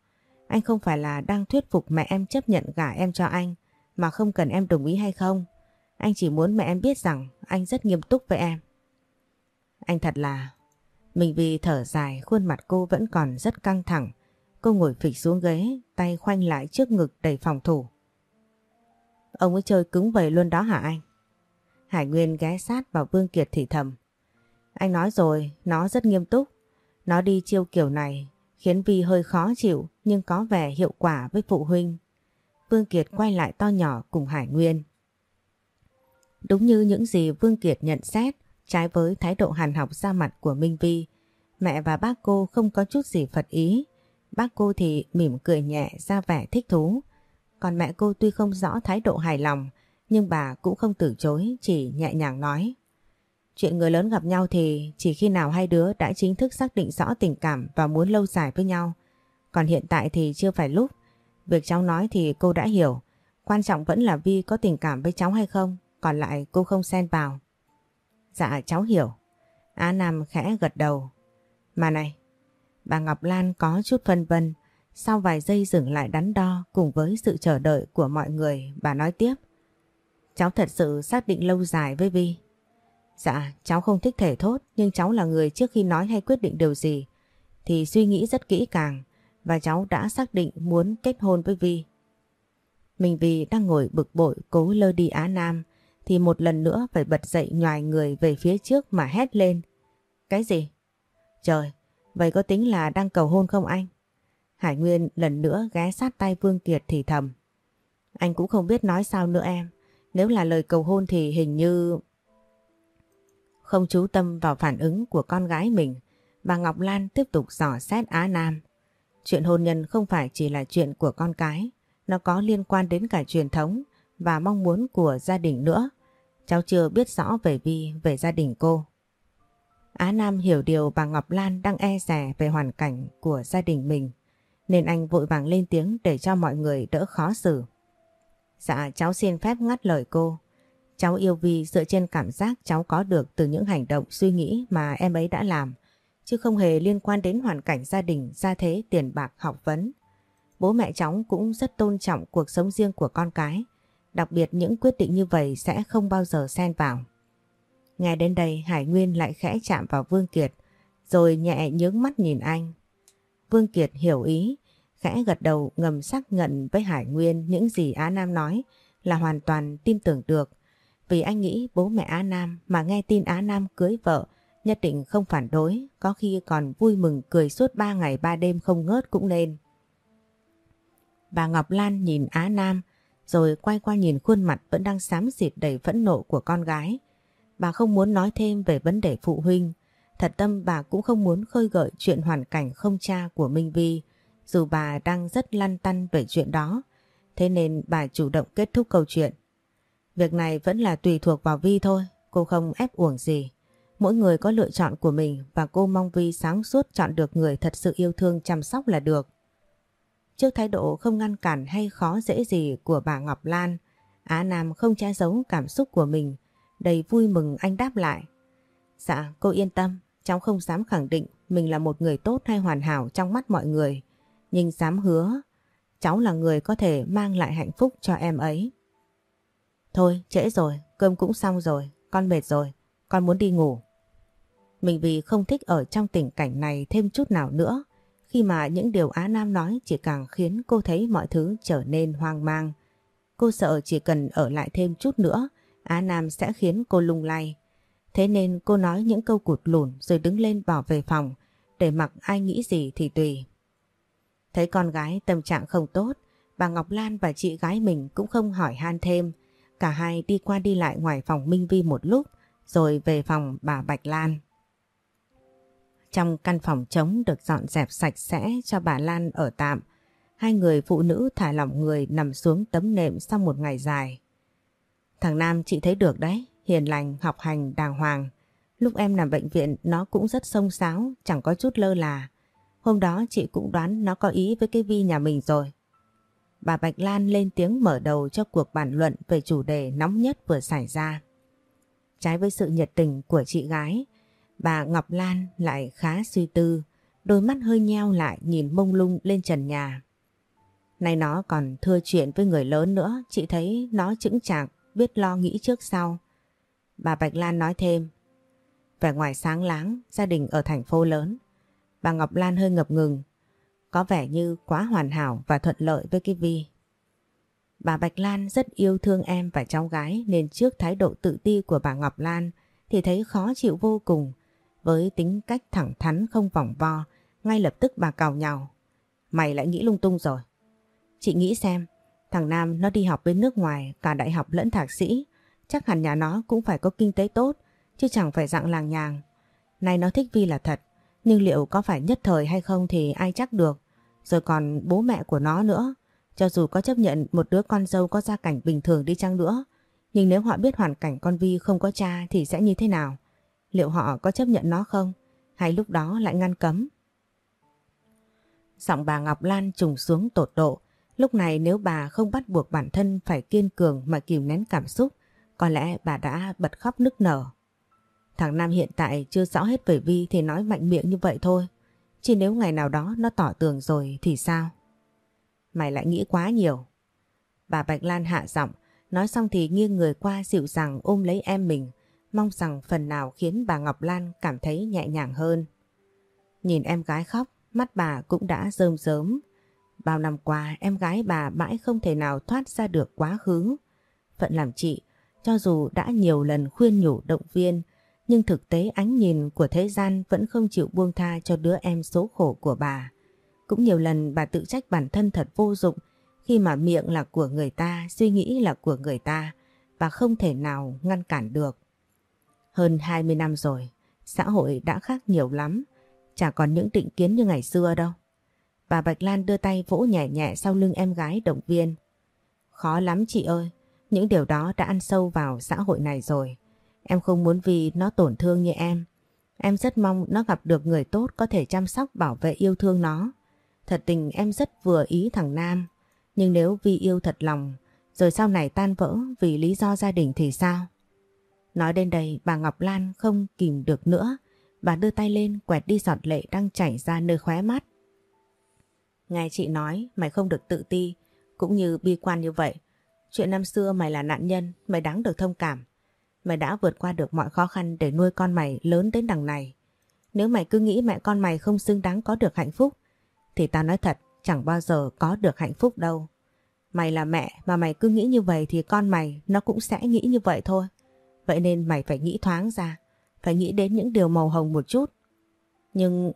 Anh không phải là đang thuyết phục mẹ em chấp nhận gả em cho anh mà không cần em đồng ý hay không. Anh chỉ muốn mẹ em biết rằng anh rất nghiêm túc với em. Anh thật là... Mình vì thở dài khuôn mặt cô vẫn còn rất căng thẳng. Cô ngồi phịch xuống ghế, tay khoanh lại trước ngực đầy phòng thủ. Ông ấy chơi cứng vậy luôn đó hả anh? Hải Nguyên ghé sát vào Vương Kiệt thì thầm. Anh nói rồi, nó rất nghiêm túc. Nó đi chiêu kiểu này khiến Vi hơi khó chịu nhưng có vẻ hiệu quả với phụ huynh. Vương Kiệt quay lại to nhỏ cùng Hải Nguyên. Đúng như những gì Vương Kiệt nhận xét, trái với thái độ hàn học ra mặt của Minh Vi, mẹ và bác cô không có chút gì phật ý. Bác cô thì mỉm cười nhẹ ra vẻ thích thú. Còn mẹ cô tuy không rõ thái độ hài lòng, nhưng bà cũng không từ chối, chỉ nhẹ nhàng nói. Chuyện người lớn gặp nhau thì chỉ khi nào hai đứa đã chính thức xác định rõ tình cảm và muốn lâu dài với nhau. Còn hiện tại thì chưa phải lúc. Việc cháu nói thì cô đã hiểu. Quan trọng vẫn là Vi có tình cảm với cháu hay không. Còn lại cô không xen vào. Dạ cháu hiểu. Á Nam khẽ gật đầu. Mà này, bà Ngọc Lan có chút phân vân. Sau vài giây dừng lại đắn đo cùng với sự chờ đợi của mọi người, bà nói tiếp. Cháu thật sự xác định lâu dài với Vi. Dạ, cháu không thích thể thốt nhưng cháu là người trước khi nói hay quyết định điều gì thì suy nghĩ rất kỹ càng và cháu đã xác định muốn kết hôn với Vi. Mình vì đang ngồi bực bội cố lơ đi Á Nam thì một lần nữa phải bật dậy nhòi người về phía trước mà hét lên. Cái gì? Trời, vậy có tính là đang cầu hôn không anh? Hải Nguyên lần nữa ghé sát tay Vương Kiệt thì thầm. Anh cũng không biết nói sao nữa em. Nếu là lời cầu hôn thì hình như... Không chú tâm vào phản ứng của con gái mình, bà Ngọc Lan tiếp tục dò xét Á Nam. Chuyện hôn nhân không phải chỉ là chuyện của con cái, nó có liên quan đến cả truyền thống và mong muốn của gia đình nữa. Cháu chưa biết rõ về Vi, về gia đình cô. Á Nam hiểu điều bà Ngọc Lan đang e rè về hoàn cảnh của gia đình mình, nên anh vội vàng lên tiếng để cho mọi người đỡ khó xử. Dạ cháu xin phép ngắt lời cô. Cháu yêu Vi dựa trên cảm giác cháu có được từ những hành động suy nghĩ mà em ấy đã làm, chứ không hề liên quan đến hoàn cảnh gia đình, gia thế, tiền bạc, học vấn. Bố mẹ cháu cũng rất tôn trọng cuộc sống riêng của con cái, đặc biệt những quyết định như vậy sẽ không bao giờ xen vào. Nghe đến đây Hải Nguyên lại khẽ chạm vào Vương Kiệt, rồi nhẹ nhướng mắt nhìn anh. Vương Kiệt hiểu ý, khẽ gật đầu ngầm xác nhận với Hải Nguyên những gì Á Nam nói là hoàn toàn tin tưởng được, vì anh nghĩ bố mẹ Á Nam mà nghe tin Á Nam cưới vợ nhất định không phản đối, có khi còn vui mừng cười suốt ba ngày ba đêm không ngớt cũng nên. Bà Ngọc Lan nhìn Á Nam rồi quay qua nhìn khuôn mặt vẫn đang xám xịt đầy phẫn nộ của con gái. Bà không muốn nói thêm về vấn đề phụ huynh, thật tâm bà cũng không muốn khơi gợi chuyện hoàn cảnh không cha của Minh Vi, dù bà đang rất lăn tăn về chuyện đó. Thế nên bà chủ động kết thúc câu chuyện. Việc này vẫn là tùy thuộc vào Vi thôi, cô không ép uổng gì. Mỗi người có lựa chọn của mình và cô mong Vi sáng suốt chọn được người thật sự yêu thương chăm sóc là được. Trước thái độ không ngăn cản hay khó dễ gì của bà Ngọc Lan, Á Nam không che giấu cảm xúc của mình, đầy vui mừng anh đáp lại. Dạ, cô yên tâm, cháu không dám khẳng định mình là một người tốt hay hoàn hảo trong mắt mọi người, nhưng dám hứa cháu là người có thể mang lại hạnh phúc cho em ấy. Thôi, trễ rồi, cơm cũng xong rồi, con mệt rồi, con muốn đi ngủ. Mình vì không thích ở trong tình cảnh này thêm chút nào nữa, khi mà những điều Á Nam nói chỉ càng khiến cô thấy mọi thứ trở nên hoang mang, Cô sợ chỉ cần ở lại thêm chút nữa, Á Nam sẽ khiến cô lung lay. Thế nên cô nói những câu cụt lùn rồi đứng lên bỏ về phòng, để mặc ai nghĩ gì thì tùy. Thấy con gái tâm trạng không tốt, bà Ngọc Lan và chị gái mình cũng không hỏi han thêm. Cả hai đi qua đi lại ngoài phòng Minh Vi một lúc, rồi về phòng bà Bạch Lan. Trong căn phòng trống được dọn dẹp sạch sẽ cho bà Lan ở tạm, hai người phụ nữ thả lỏng người nằm xuống tấm nệm sau một ngày dài. Thằng Nam chị thấy được đấy, hiền lành, học hành, đàng hoàng. Lúc em nằm bệnh viện nó cũng rất sông sáo, chẳng có chút lơ là. Hôm đó chị cũng đoán nó có ý với cái Vi nhà mình rồi. Bà Bạch Lan lên tiếng mở đầu cho cuộc bàn luận về chủ đề nóng nhất vừa xảy ra. Trái với sự nhiệt tình của chị gái, bà Ngọc Lan lại khá suy tư, đôi mắt hơi nheo lại nhìn mông lung lên trần nhà. Này nó còn thưa chuyện với người lớn nữa, chị thấy nó chững chạc, biết lo nghĩ trước sau. Bà Bạch Lan nói thêm, vẻ ngoài sáng láng, gia đình ở thành phố lớn. Bà Ngọc Lan hơi ngập ngừng, có vẻ như quá hoàn hảo và thuận lợi với cái Vi. Bà Bạch Lan rất yêu thương em và cháu gái nên trước thái độ tự ti của bà Ngọc Lan thì thấy khó chịu vô cùng. Với tính cách thẳng thắn không vòng vo, ngay lập tức bà cào nhào. Mày lại nghĩ lung tung rồi. Chị nghĩ xem, thằng Nam nó đi học bên nước ngoài, cả đại học lẫn thạc sĩ. Chắc hẳn nhà nó cũng phải có kinh tế tốt, chứ chẳng phải dạng làng nhàng. Này nó thích Vi là thật, nhưng liệu có phải nhất thời hay không thì ai chắc được. Rồi còn bố mẹ của nó nữa. Cho dù có chấp nhận một đứa con dâu có gia cảnh bình thường đi chăng nữa, nhưng nếu họ biết hoàn cảnh con Vi không có cha thì sẽ như thế nào? Liệu họ có chấp nhận nó không? Hay lúc đó lại ngăn cấm? Giọng bà Ngọc Lan trùng xuống tột độ. Lúc này nếu bà không bắt buộc bản thân phải kiên cường mà kìm nén cảm xúc, có lẽ bà đã bật khóc nức nở. Thằng Nam hiện tại chưa rõ hết về Vi thì nói mạnh miệng như vậy thôi. Chỉ nếu ngày nào đó nó tỏ tường rồi thì sao? Mày lại nghĩ quá nhiều. Bà Bạch Lan hạ giọng, nói xong thì nghiêng người qua dịu dàng ôm lấy em mình, mong rằng phần nào khiến bà Ngọc Lan cảm thấy nhẹ nhàng hơn. Nhìn em gái khóc, mắt bà cũng đã rơm rớm. Bao năm qua em gái bà mãi không thể nào thoát ra được quá khứ. Phận làm chị, cho dù đã nhiều lần khuyên nhủ động viên, nhưng thực tế ánh nhìn của thế gian vẫn không chịu buông tha cho đứa em số khổ của bà. Cũng nhiều lần bà tự trách bản thân thật vô dụng khi mà miệng là của người ta, suy nghĩ là của người ta và không thể nào ngăn cản được. Hơn 20 năm rồi, xã hội đã khác nhiều lắm, chả còn những định kiến như ngày xưa đâu. Bà Bạch Lan đưa tay vỗ nhẹ nhẹ sau lưng em gái động viên. Khó lắm chị ơi, những điều đó đã ăn sâu vào xã hội này rồi. Em không muốn vì nó tổn thương như em. Em rất mong nó gặp được người tốt có thể chăm sóc bảo vệ yêu thương nó. Thật tình em rất vừa ý thằng Nam. Nhưng nếu vì yêu thật lòng, rồi sau này tan vỡ vì lý do gia đình thì sao? Nói đến đây bà Ngọc Lan không kìm được nữa. Bà đưa tay lên quẹt đi giọt lệ đang chảy ra nơi khóe mắt. Nghe chị nói mày không được tự ti, cũng như bi quan như vậy. Chuyện năm xưa mày là nạn nhân, mày đáng được thông cảm. Mày đã vượt qua được mọi khó khăn để nuôi con mày lớn đến đằng này. Nếu mày cứ nghĩ mẹ con mày không xứng đáng có được hạnh phúc, thì tao nói thật chẳng bao giờ có được hạnh phúc đâu. Mày là mẹ mà mày cứ nghĩ như vậy thì con mày nó cũng sẽ nghĩ như vậy thôi. Vậy nên mày phải nghĩ thoáng ra, phải nghĩ đến những điều màu hồng một chút. Nhưng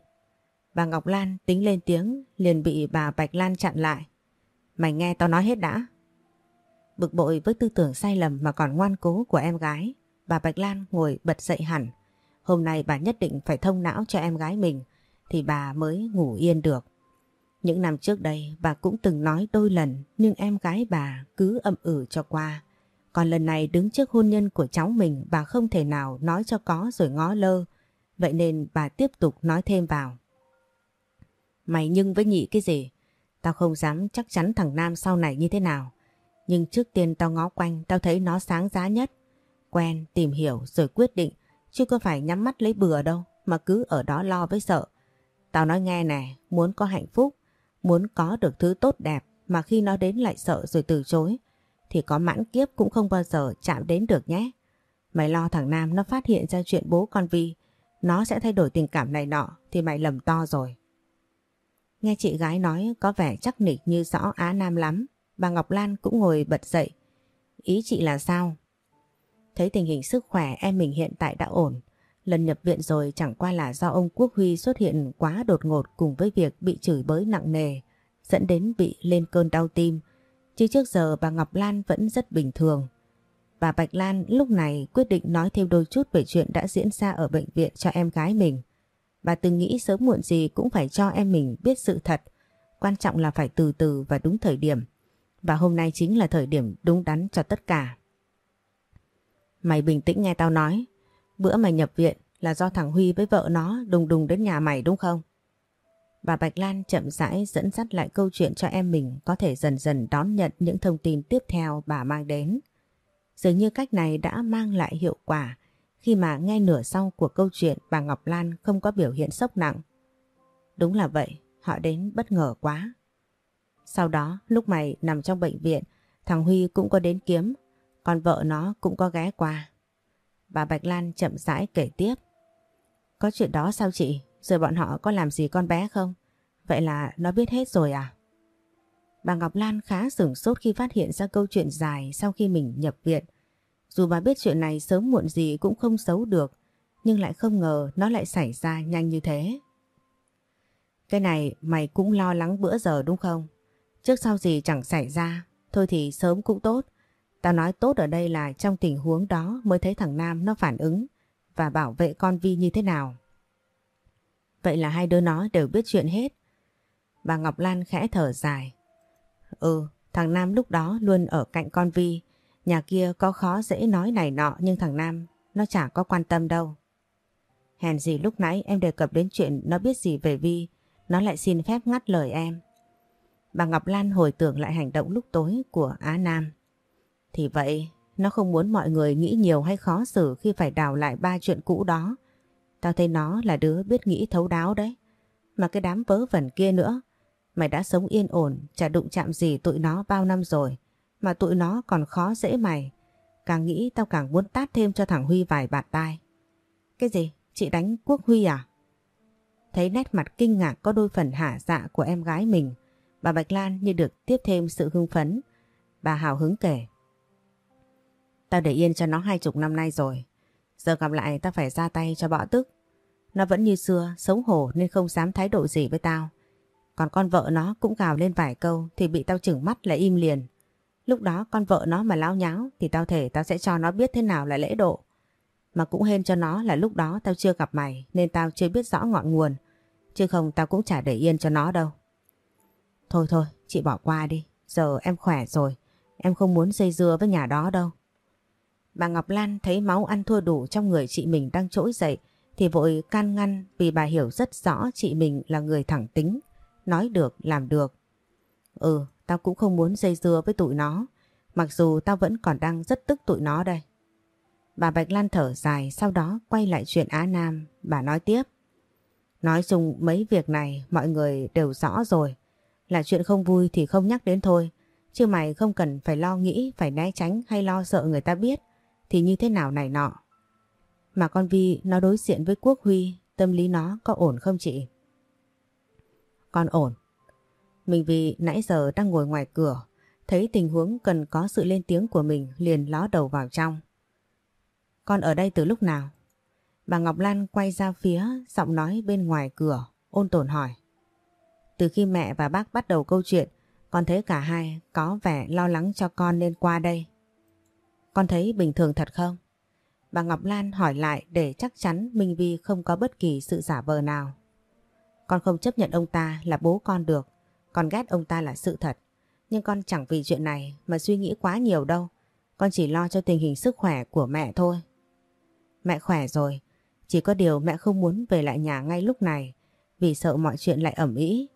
bà Ngọc Lan tính lên tiếng liền bị bà Bạch Lan chặn lại. Mày nghe tao nói hết đã. Bực bội với tư tưởng sai lầm mà còn ngoan cố của em gái, bà Bạch Lan ngồi bật dậy hẳn. Hôm nay bà nhất định phải thông não cho em gái mình thì bà mới ngủ yên được. Những năm trước đây bà cũng từng nói đôi lần nhưng em gái bà cứ âm ử cho qua. Còn lần này đứng trước hôn nhân của cháu mình bà không thể nào nói cho có rồi ngó lơ. Vậy nên bà tiếp tục nói thêm vào. Mày nhưng với nhị cái gì? Tao không dám chắc chắn thằng Nam sau này như thế nào. Nhưng trước tiên tao ngó quanh tao thấy nó sáng giá nhất. Quen, tìm hiểu rồi quyết định chứ có phải nhắm mắt lấy bừa đâu mà cứ ở đó lo với sợ. Tao nói nghe nè muốn có hạnh phúc, muốn có được thứ tốt đẹp mà khi nó đến lại sợ rồi từ chối thì có mãn kiếp cũng không bao giờ chạm đến được nhé. Mày lo thằng Nam nó phát hiện ra chuyện bố con Vi nó sẽ thay đổi tình cảm này nọ thì mày lầm to rồi. Nghe chị gái nói có vẻ chắc nịch như rõ Á Nam lắm. bà Ngọc Lan cũng ngồi bật dậy. Ý chị là sao? Thấy tình hình sức khỏe em mình hiện tại đã ổn. Lần nhập viện rồi chẳng qua là do ông Quốc Huy xuất hiện quá đột ngột cùng với việc bị chửi bới nặng nề, dẫn đến bị lên cơn đau tim. Chứ trước giờ bà Ngọc Lan vẫn rất bình thường. Bà Bạch Lan lúc này quyết định nói thêm đôi chút về chuyện đã diễn ra ở bệnh viện cho em gái mình. Bà từng nghĩ sớm muộn gì cũng phải cho em mình biết sự thật. Quan trọng là phải từ từ và đúng thời điểm. Và hôm nay chính là thời điểm đúng đắn cho tất cả. Mày bình tĩnh nghe tao nói. Bữa mày nhập viện là do thằng Huy với vợ nó đùng đùng đến nhà mày đúng không? Bà Bạch Lan chậm rãi dẫn dắt lại câu chuyện cho em mình có thể dần dần đón nhận những thông tin tiếp theo bà mang đến. Dường như cách này đã mang lại hiệu quả khi mà nghe nửa sau của câu chuyện bà Ngọc Lan không có biểu hiện sốc nặng. Đúng là vậy, họ đến bất ngờ quá. Sau đó lúc mày nằm trong bệnh viện thằng Huy cũng có đến kiếm còn vợ nó cũng có ghé qua. Bà Bạch Lan chậm rãi kể tiếp. Có chuyện đó sao chị? Rồi bọn họ có làm gì con bé không? Vậy là nó biết hết rồi à? Bà Ngọc Lan khá sửng sốt khi phát hiện ra câu chuyện dài sau khi mình nhập viện. Dù bà biết chuyện này sớm muộn gì cũng không xấu được, nhưng lại không ngờ nó lại xảy ra nhanh như thế. Cái này mày cũng lo lắng bữa giờ đúng không? Trước sau gì chẳng xảy ra, thôi thì sớm cũng tốt. Tao nói tốt ở đây là trong tình huống đó mới thấy thằng Nam nó phản ứng và bảo vệ con Vi như thế nào. Vậy là hai đứa nó đều biết chuyện hết. Bà Ngọc Lan khẽ thở dài. Ừ, thằng Nam lúc đó luôn ở cạnh con Vi. Nhà kia có khó dễ nói này nọ nhưng thằng Nam nó chả có quan tâm đâu. Hèn gì lúc nãy em đề cập đến chuyện nó biết gì về Vi, nó lại xin phép ngắt lời em. Bà Ngọc Lan hồi tưởng lại hành động lúc tối của Á Nam. Thì vậy, nó không muốn mọi người nghĩ nhiều hay khó xử khi phải đào lại ba chuyện cũ đó. Tao thấy nó là đứa biết nghĩ thấu đáo đấy. Mà cái đám vớ vẩn kia nữa. Mày đã sống yên ổn, chả đụng chạm gì tụi nó bao năm rồi. Mà tụi nó còn khó dễ mày. Càng nghĩ tao càng muốn tát thêm cho thằng Huy vài bạt tai. Cái gì? Chị đánh Quốc Huy à? Thấy nét mặt kinh ngạc có đôi phần hả dạ của em gái mình. Bà Bạch Lan như được tiếp thêm sự hưng phấn. Bà hào hứng kể. Tao để yên cho nó hai chục năm nay rồi. Giờ gặp lại ta phải ra tay cho bọ tức. Nó vẫn như xưa, xấu hổ nên không dám thái độ gì với tao. Còn con vợ nó cũng gào lên vài câu thì bị tao chừng mắt là im liền. Lúc đó con vợ nó mà láo nháo thì tao thể tao sẽ cho nó biết thế nào là lễ độ. Mà cũng hên cho nó là lúc đó tao chưa gặp mày nên tao chưa biết rõ ngọn nguồn. Chứ không tao cũng chả để yên cho nó đâu. Thôi thôi, chị bỏ qua đi. Giờ em khỏe rồi. Em không muốn dây dưa với nhà đó đâu. Bà Ngọc Lan thấy máu ăn thua đủ trong người chị mình đang trỗi dậy thì vội can ngăn vì bà hiểu rất rõ chị mình là người thẳng tính, nói được làm được. Ừ, tao cũng không muốn dây dưa với tụi nó, mặc dù tao vẫn còn đang rất tức tụi nó đây. Bà Bạch Lan thở dài sau đó quay lại chuyện Á Nam, bà nói tiếp. Nói chung mấy việc này mọi người đều rõ rồi, là chuyện không vui thì không nhắc đến thôi, chứ mày không cần phải lo nghĩ, phải né tránh hay lo sợ người ta biết thì như thế nào này nọ. Mà con Vi nó đối diện với Quốc Huy, tâm lý nó có ổn không chị? Con ổn. Mình vì nãy giờ đang ngồi ngoài cửa, thấy tình huống cần có sự lên tiếng của mình liền ló đầu vào trong. Con ở đây từ lúc nào? Bà Ngọc Lan quay ra phía, giọng nói bên ngoài cửa, ôn tồn hỏi. Từ khi mẹ và bác bắt đầu câu chuyện, con thấy cả hai có vẻ lo lắng cho con nên qua đây. Con thấy bình thường thật không? Bà Ngọc Lan hỏi lại để chắc chắn Minh Vi không có bất kỳ sự giả vờ nào. Con không chấp nhận ông ta là bố con được, con ghét ông ta là sự thật. Nhưng con chẳng vì chuyện này mà suy nghĩ quá nhiều đâu. Con chỉ lo cho tình hình sức khỏe của mẹ thôi. Mẹ khỏe rồi, chỉ có điều mẹ không muốn về lại nhà ngay lúc này vì sợ mọi chuyện lại ẩm ý.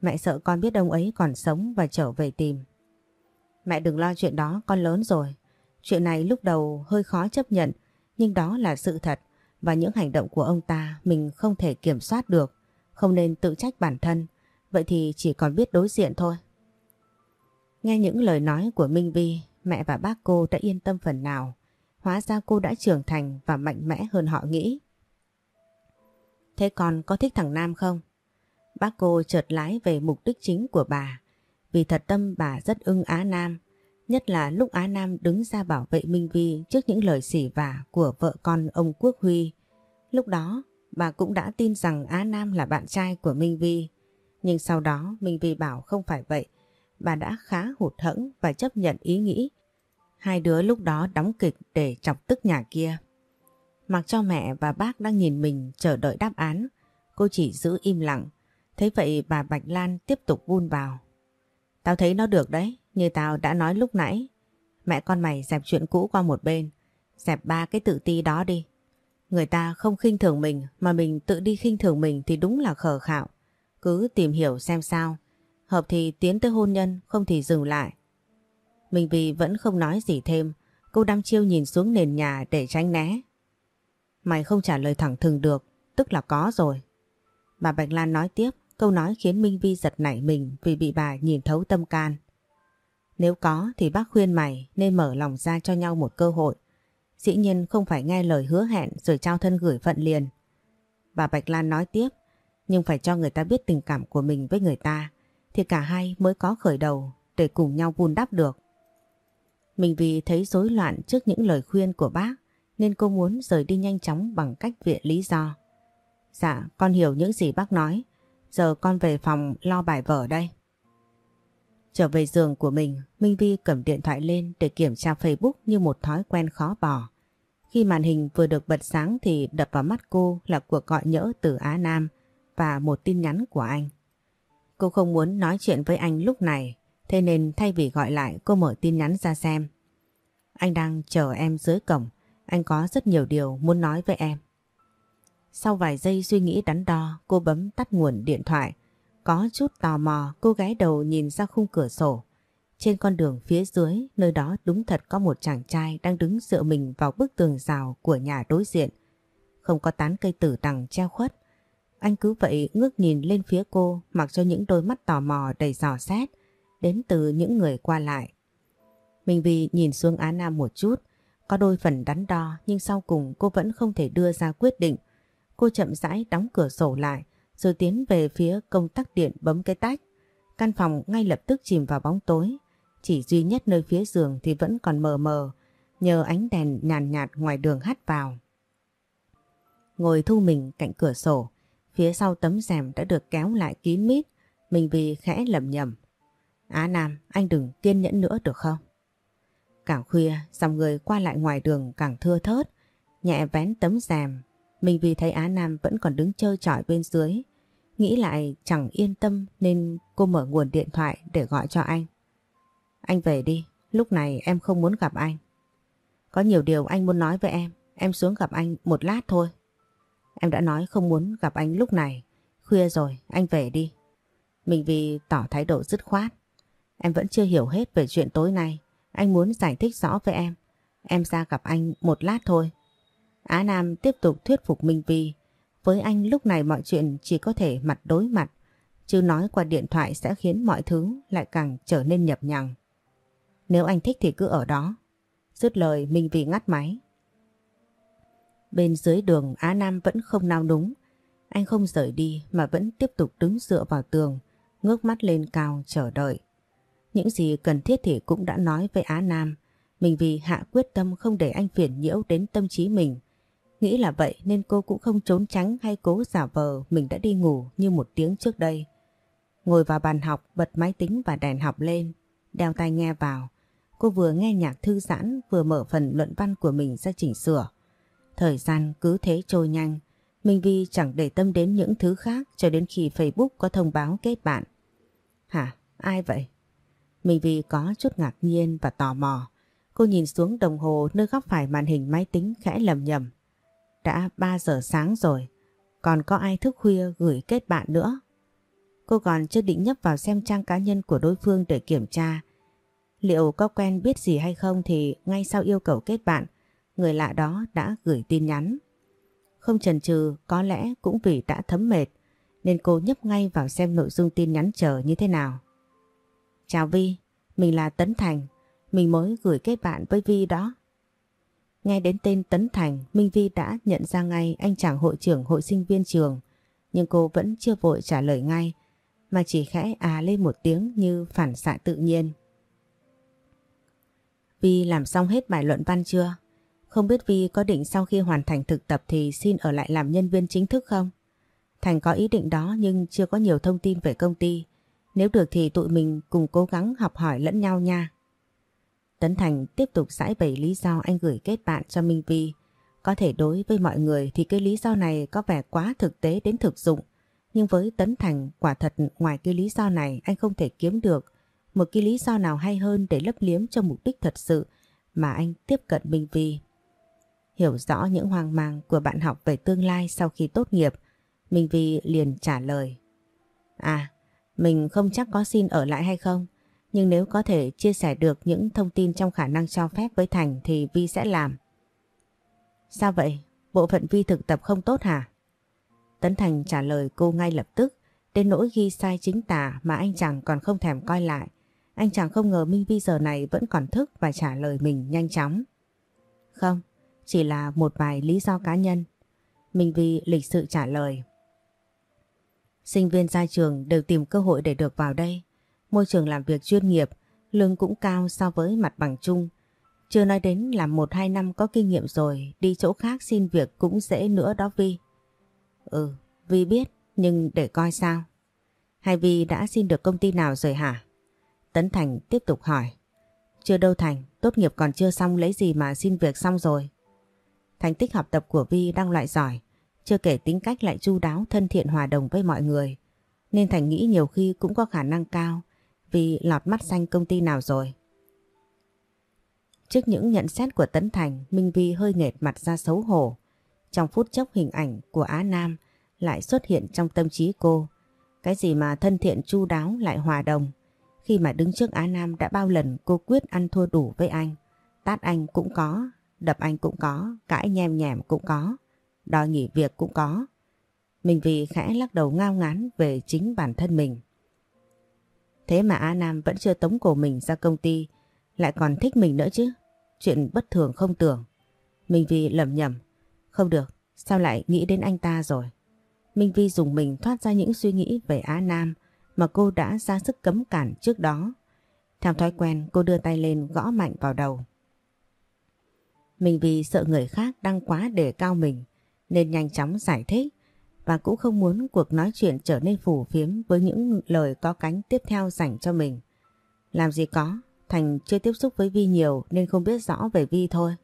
Mẹ sợ con biết ông ấy còn sống và trở về tìm. Mẹ đừng lo chuyện đó, con lớn rồi. Chuyện này lúc đầu hơi khó chấp nhận nhưng đó là sự thật và những hành động của ông ta mình không thể kiểm soát được, không nên tự trách bản thân, vậy thì chỉ còn biết đối diện thôi. Nghe những lời nói của Minh Vi, mẹ và bác cô đã yên tâm phần nào, hóa ra cô đã trưởng thành và mạnh mẽ hơn họ nghĩ. Thế con có thích thằng Nam không? Bác cô chợt lái về mục đích chính của bà, Vì thật tâm bà rất ưng Á Nam, nhất là lúc Á Nam đứng ra bảo vệ Minh Vi trước những lời xỉ vả của vợ con ông Quốc Huy. Lúc đó bà cũng đã tin rằng Á Nam là bạn trai của Minh Vi. Nhưng sau đó Minh Vi bảo không phải vậy, bà đã khá hụt hẫng và chấp nhận ý nghĩ. Hai đứa lúc đó đóng kịch để chọc tức nhà kia. Mặc cho mẹ và bác đang nhìn mình chờ đợi đáp án, cô chỉ giữ im lặng. Thế vậy bà Bạch Lan tiếp tục vun vào. Tao thấy nó được đấy, như tao đã nói lúc nãy. Mẹ con mày dẹp chuyện cũ qua một bên, dẹp ba cái tự ti đó đi. Người ta không khinh thường mình mà mình tự đi khinh thường mình thì đúng là khờ khạo. Cứ tìm hiểu xem sao. Hợp thì tiến tới hôn nhân, không thì dừng lại. Mình vì vẫn không nói gì thêm, cô đăm chiêu nhìn xuống nền nhà để tránh né. Mày không trả lời thẳng thừng được, tức là có rồi. Bà Bạch Lan nói tiếp, câu nói khiến Minh Vi giật nảy mình vì bị bà nhìn thấu tâm can. Nếu có thì bác khuyên mày nên mở lòng ra cho nhau một cơ hội. Dĩ nhiên không phải nghe lời hứa hẹn rồi trao thân gửi phận liền. Bà Bạch Lan nói tiếp, nhưng phải cho người ta biết tình cảm của mình với người ta, thì cả hai mới có khởi đầu để cùng nhau vun đắp được. Mình vì thấy rối loạn trước những lời khuyên của bác, nên cô muốn rời đi nhanh chóng bằng cách viện lý do. Dạ, con hiểu những gì bác nói, giờ con về phòng lo bài vở đây. Trở về giường của mình, Minh Vi cầm điện thoại lên để kiểm tra Facebook như một thói quen khó bỏ. Khi màn hình vừa được bật sáng thì đập vào mắt cô là cuộc gọi nhỡ từ Á Nam và một tin nhắn của anh. Cô không muốn nói chuyện với anh lúc này, thế nên thay vì gọi lại cô mở tin nhắn ra xem. Anh đang chờ em dưới cổng, anh có rất nhiều điều muốn nói với em. Sau vài giây suy nghĩ đắn đo, cô bấm tắt nguồn điện thoại. Có chút tò mò, cô gái đầu nhìn ra khung cửa sổ. Trên con đường phía dưới, nơi đó đúng thật có một chàng trai đang đứng dựa mình vào bức tường rào của nhà đối diện. Không có tán cây tử tằng treo khuất. Anh cứ vậy ngước nhìn lên phía cô mặc cho những đôi mắt tò mò đầy dò xét đến từ những người qua lại. Mình vì nhìn xuống Á Nam một chút, có đôi phần đắn đo nhưng sau cùng cô vẫn không thể đưa ra quyết định. Cô chậm rãi đóng cửa sổ lại rồi tiến về phía công tắc điện bấm cái tách. Căn phòng ngay lập tức chìm vào bóng tối. Chỉ duy nhất nơi phía giường thì vẫn còn mờ mờ nhờ ánh đèn nhàn nhạt, nhạt ngoài đường hắt vào. Ngồi thu mình cạnh cửa sổ, phía sau tấm rèm đã được kéo lại kín mít, mình vì khẽ lầm nhầm. Á Nam, anh đừng kiên nhẫn nữa được không? Càng khuya, dòng người qua lại ngoài đường càng thưa thớt, nhẹ vén tấm rèm. Mình vì thấy Á Nam vẫn còn đứng chơi trọi bên dưới. Nghĩ lại chẳng yên tâm nên cô mở nguồn điện thoại để gọi cho anh. Anh về đi, lúc này em không muốn gặp anh. Có nhiều điều anh muốn nói với em, em xuống gặp anh một lát thôi. Em đã nói không muốn gặp anh lúc này, khuya rồi, anh về đi. Mình vì tỏ thái độ dứt khoát. Em vẫn chưa hiểu hết về chuyện tối nay. Anh muốn giải thích rõ với em. Em ra gặp anh một lát thôi. Á Nam tiếp tục thuyết phục Minh Vi. Với anh lúc này mọi chuyện chỉ có thể mặt đối mặt. Chứ nói qua điện thoại sẽ khiến mọi thứ lại càng trở nên nhập nhằng. Nếu anh thích thì cứ ở đó. Dứt lời Minh Vi ngắt máy. Bên dưới đường Á Nam vẫn không nao đúng. Anh không rời đi mà vẫn tiếp tục đứng dựa vào tường, ngước mắt lên cao chờ đợi. Những gì cần thiết thì cũng đã nói với Á Nam. Mình vì hạ quyết tâm không để anh phiền nhiễu đến tâm trí mình. Nghĩ là vậy nên cô cũng không trốn tránh hay cố giả vờ mình đã đi ngủ như một tiếng trước đây. Ngồi vào bàn học bật máy tính và đèn học lên, đeo tai nghe vào. Cô vừa nghe nhạc thư giãn vừa mở phần luận văn của mình ra chỉnh sửa. Thời gian cứ thế trôi nhanh, Minh Vi chẳng để tâm đến những thứ khác cho đến khi Facebook có thông báo kết bạn. Hả? Ai vậy? Minh Vi có chút ngạc nhiên và tò mò. Cô nhìn xuống đồng hồ nơi góc phải màn hình máy tính khẽ lầm nhầm. Đã 3 giờ sáng rồi, còn có ai thức khuya gửi kết bạn nữa? Cô còn chưa định nhấp vào xem trang cá nhân của đối phương để kiểm tra. Liệu có quen biết gì hay không thì ngay sau yêu cầu kết bạn, người lạ đó đã gửi tin nhắn. Không chần chừ, có lẽ cũng vì đã thấm mệt, nên cô nhấp ngay vào xem nội dung tin nhắn chờ như thế nào. Chào Vi, mình là Tấn Thành, mình mới gửi kết bạn với Vi đó. Nghe đến tên Tấn Thành, Minh Vi đã nhận ra ngay anh chàng hội trưởng hội sinh viên trường, nhưng cô vẫn chưa vội trả lời ngay, mà chỉ khẽ à lên một tiếng như phản xạ tự nhiên. Vi làm xong hết bài luận văn chưa? Không biết Vi có định sau khi hoàn thành thực tập thì xin ở lại làm nhân viên chính thức không? Thành có ý định đó nhưng chưa có nhiều thông tin về công ty. Nếu được thì tụi mình cùng cố gắng học hỏi lẫn nhau nha. Tấn Thành tiếp tục giải bày lý do anh gửi kết bạn cho Minh Vi. Có thể đối với mọi người thì cái lý do này có vẻ quá thực tế đến thực dụng. Nhưng với Tấn Thành quả thật ngoài cái lý do này anh không thể kiếm được một cái lý do nào hay hơn để lấp liếm cho mục đích thật sự mà anh tiếp cận Minh Vi. Hiểu rõ những hoang mang của bạn học về tương lai sau khi tốt nghiệp, Minh Vi liền trả lời. À, mình không chắc có xin ở lại hay không, nhưng nếu có thể chia sẻ được những thông tin trong khả năng cho phép với Thành thì Vi sẽ làm. Sao vậy? Bộ phận Vi thực tập không tốt hả? Tấn Thành trả lời cô ngay lập tức, đến nỗi ghi sai chính tả mà anh chàng còn không thèm coi lại. Anh chàng không ngờ Minh Vi giờ này vẫn còn thức và trả lời mình nhanh chóng. Không, chỉ là một vài lý do cá nhân. Minh Vi lịch sự trả lời. Sinh viên ra trường đều tìm cơ hội để được vào đây. Môi trường làm việc chuyên nghiệp, lương cũng cao so với mặt bằng chung. Chưa nói đến là một hai năm có kinh nghiệm rồi, đi chỗ khác xin việc cũng dễ nữa đó Vi. Ừ, Vi biết, nhưng để coi sao. Hay Vi đã xin được công ty nào rồi hả? Tấn Thành tiếp tục hỏi. Chưa đâu Thành, tốt nghiệp còn chưa xong lấy gì mà xin việc xong rồi. Thành tích học tập của Vi đang loại giỏi, chưa kể tính cách lại chu đáo thân thiện hòa đồng với mọi người. Nên Thành nghĩ nhiều khi cũng có khả năng cao vì lọt mắt xanh công ty nào rồi. Trước những nhận xét của Tấn Thành, Minh Vi hơi nghệt mặt ra xấu hổ. Trong phút chốc hình ảnh của Á Nam lại xuất hiện trong tâm trí cô. Cái gì mà thân thiện chu đáo lại hòa đồng. Khi mà đứng trước Á Nam đã bao lần cô quyết ăn thua đủ với anh. Tát anh cũng có, đập anh cũng có, cãi nhem nhèm cũng có, đòi nghỉ việc cũng có. Mình vì khẽ lắc đầu ngao ngán về chính bản thân mình. Thế mà Á Nam vẫn chưa tống cổ mình ra công ty, lại còn thích mình nữa chứ. Chuyện bất thường không tưởng. Minh Vi lầm nhầm. Không được, sao lại nghĩ đến anh ta rồi? Minh Vi dùng mình thoát ra những suy nghĩ về Á Nam mà cô đã ra sức cấm cản trước đó. Theo thói quen cô đưa tay lên gõ mạnh vào đầu. Minh Vi sợ người khác đang quá đề cao mình nên nhanh chóng giải thích và cũng không muốn cuộc nói chuyện trở nên phủ phiếm với những lời có cánh tiếp theo dành cho mình. Làm gì có, Thành chưa tiếp xúc với Vi nhiều nên không biết rõ về Vi thôi.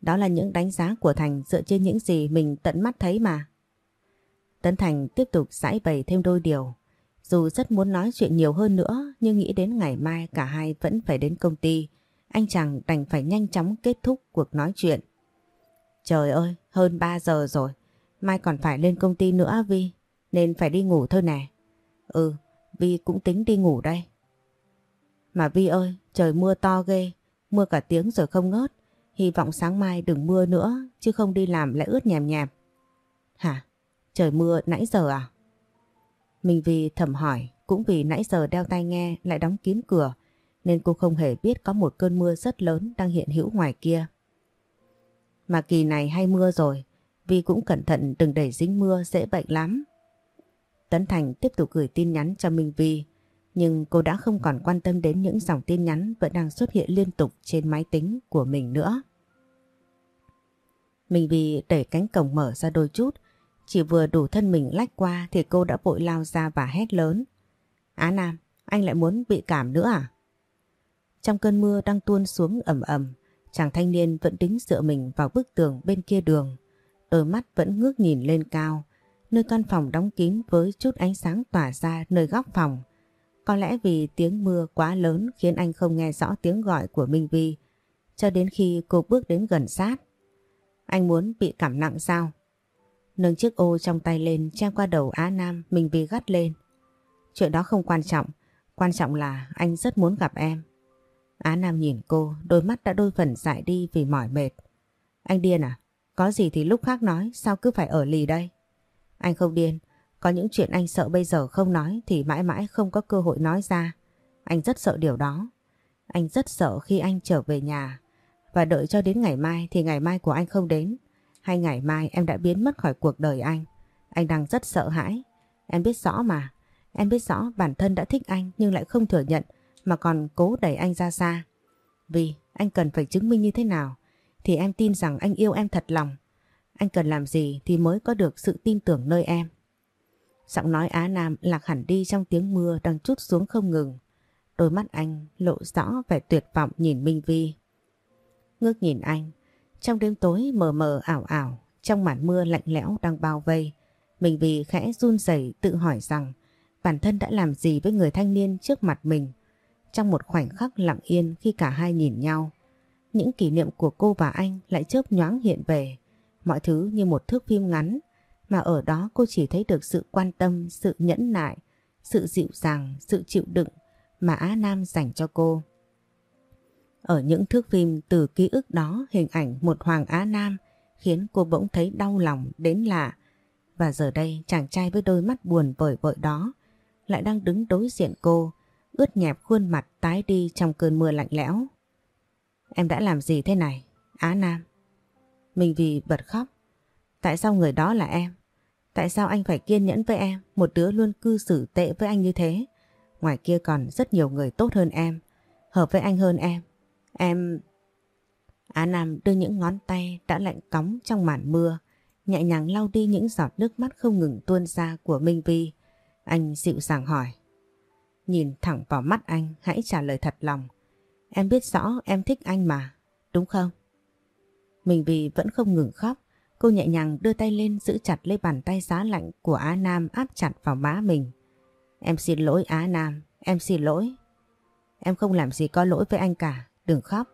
Đó là những đánh giá của Thành dựa trên những gì mình tận mắt thấy mà. Tấn Thành tiếp tục giải bày thêm đôi điều. Dù rất muốn nói chuyện nhiều hơn nữa nhưng nghĩ đến ngày mai cả hai vẫn phải đến công ty. Anh chàng đành phải nhanh chóng kết thúc cuộc nói chuyện. Trời ơi, hơn 3 giờ rồi. Mai còn phải lên công ty nữa Vi. Nên phải đi ngủ thôi nè. Ừ, Vi cũng tính đi ngủ đây. Mà Vi ơi, trời mưa to ghê. Mưa cả tiếng rồi không ngớt. Hy vọng sáng mai đừng mưa nữa chứ không đi làm lại ướt nhèm nhèm. Hả? Trời mưa nãy giờ à? Mình vì thầm hỏi, cũng vì nãy giờ đeo tai nghe lại đóng kín cửa nên cô không hề biết có một cơn mưa rất lớn đang hiện hữu ngoài kia. Mà kỳ này hay mưa rồi, Vi cũng cẩn thận đừng đẩy dính mưa dễ bệnh lắm. Tấn Thành tiếp tục gửi tin nhắn cho Minh Vi, nhưng cô đã không còn quan tâm đến những dòng tin nhắn vẫn đang xuất hiện liên tục trên máy tính của mình nữa. Minh Vi đẩy cánh cổng mở ra đôi chút, chỉ vừa đủ thân mình lách qua thì cô đã vội lao ra và hét lớn. Á Nam, anh lại muốn bị cảm nữa à? Trong cơn mưa đang tuôn xuống ẩm ẩm, chàng thanh niên vẫn đứng dựa mình vào bức tường bên kia đường. Đôi mắt vẫn ngước nhìn lên cao, nơi căn phòng đóng kín với chút ánh sáng tỏa ra nơi góc phòng. Có lẽ vì tiếng mưa quá lớn khiến anh không nghe rõ tiếng gọi của Minh Vi, cho đến khi cô bước đến gần sát. Anh muốn bị cảm nặng sao? Nâng chiếc ô trong tay lên che qua đầu Á Nam Minh Vi gắt lên. Chuyện đó không quan trọng, quan trọng là anh rất muốn gặp em. Á Nam nhìn cô, đôi mắt đã đôi phần dại đi vì mỏi mệt. Anh điên à? Có gì thì lúc khác nói, sao cứ phải ở lì đây? Anh không điên, có những chuyện anh sợ bây giờ không nói thì mãi mãi không có cơ hội nói ra. Anh rất sợ điều đó. Anh rất sợ khi anh trở về nhà và đợi cho đến ngày mai thì ngày mai của anh không đến. Hay ngày mai em đã biến mất khỏi cuộc đời anh. Anh đang rất sợ hãi. Em biết rõ mà. Em biết rõ bản thân đã thích anh nhưng lại không thừa nhận mà còn cố đẩy anh ra xa. Vì anh cần phải chứng minh như thế nào thì em tin rằng anh yêu em thật lòng. Anh cần làm gì thì mới có được sự tin tưởng nơi em. Giọng nói Á Nam lạc hẳn đi trong tiếng mưa đang chút xuống không ngừng. Đôi mắt anh lộ rõ vẻ tuyệt vọng nhìn Minh Vi. Ngước nhìn anh, trong đêm tối mờ mờ ảo ảo, trong màn mưa lạnh lẽo đang bao vây, Minh Vi khẽ run rẩy tự hỏi rằng bản thân đã làm gì với người thanh niên trước mặt mình. Trong một khoảnh khắc lặng yên khi cả hai nhìn nhau, những kỷ niệm của cô và anh lại chớp nhoáng hiện về, mọi thứ như một thước phim ngắn, mà ở đó cô chỉ thấy được sự quan tâm, sự nhẫn nại, sự dịu dàng, sự chịu đựng mà Á Nam dành cho cô. Ở những thước phim từ ký ức đó hình ảnh một Hoàng Á Nam khiến cô bỗng thấy đau lòng đến lạ. Và giờ đây chàng trai với đôi mắt buồn vời vợi đó lại đang đứng đối diện cô, ướt nhẹp khuôn mặt tái đi trong cơn mưa lạnh lẽo. Em đã làm gì thế này? Á Nam. Mình vì bật khóc. Tại sao người đó là em? Tại sao anh phải kiên nhẫn với em, một đứa luôn cư xử tệ với anh như thế? Ngoài kia còn rất nhiều người tốt hơn em, hợp với anh hơn em. Em... Á Nam đưa những ngón tay đã lạnh cóng trong màn mưa, nhẹ nhàng lau đi những giọt nước mắt không ngừng tuôn ra của Minh Vi. Anh dịu dàng hỏi. Nhìn thẳng vào mắt anh, hãy trả lời thật lòng. Em biết rõ em thích anh mà, đúng không? mình vì vẫn không ngừng khóc, cô nhẹ nhàng đưa tay lên giữ chặt lấy bàn tay giá lạnh của Á Nam áp chặt vào má mình. Em xin lỗi Á Nam, em xin lỗi. Em không làm gì có lỗi với anh cả, đừng khóc.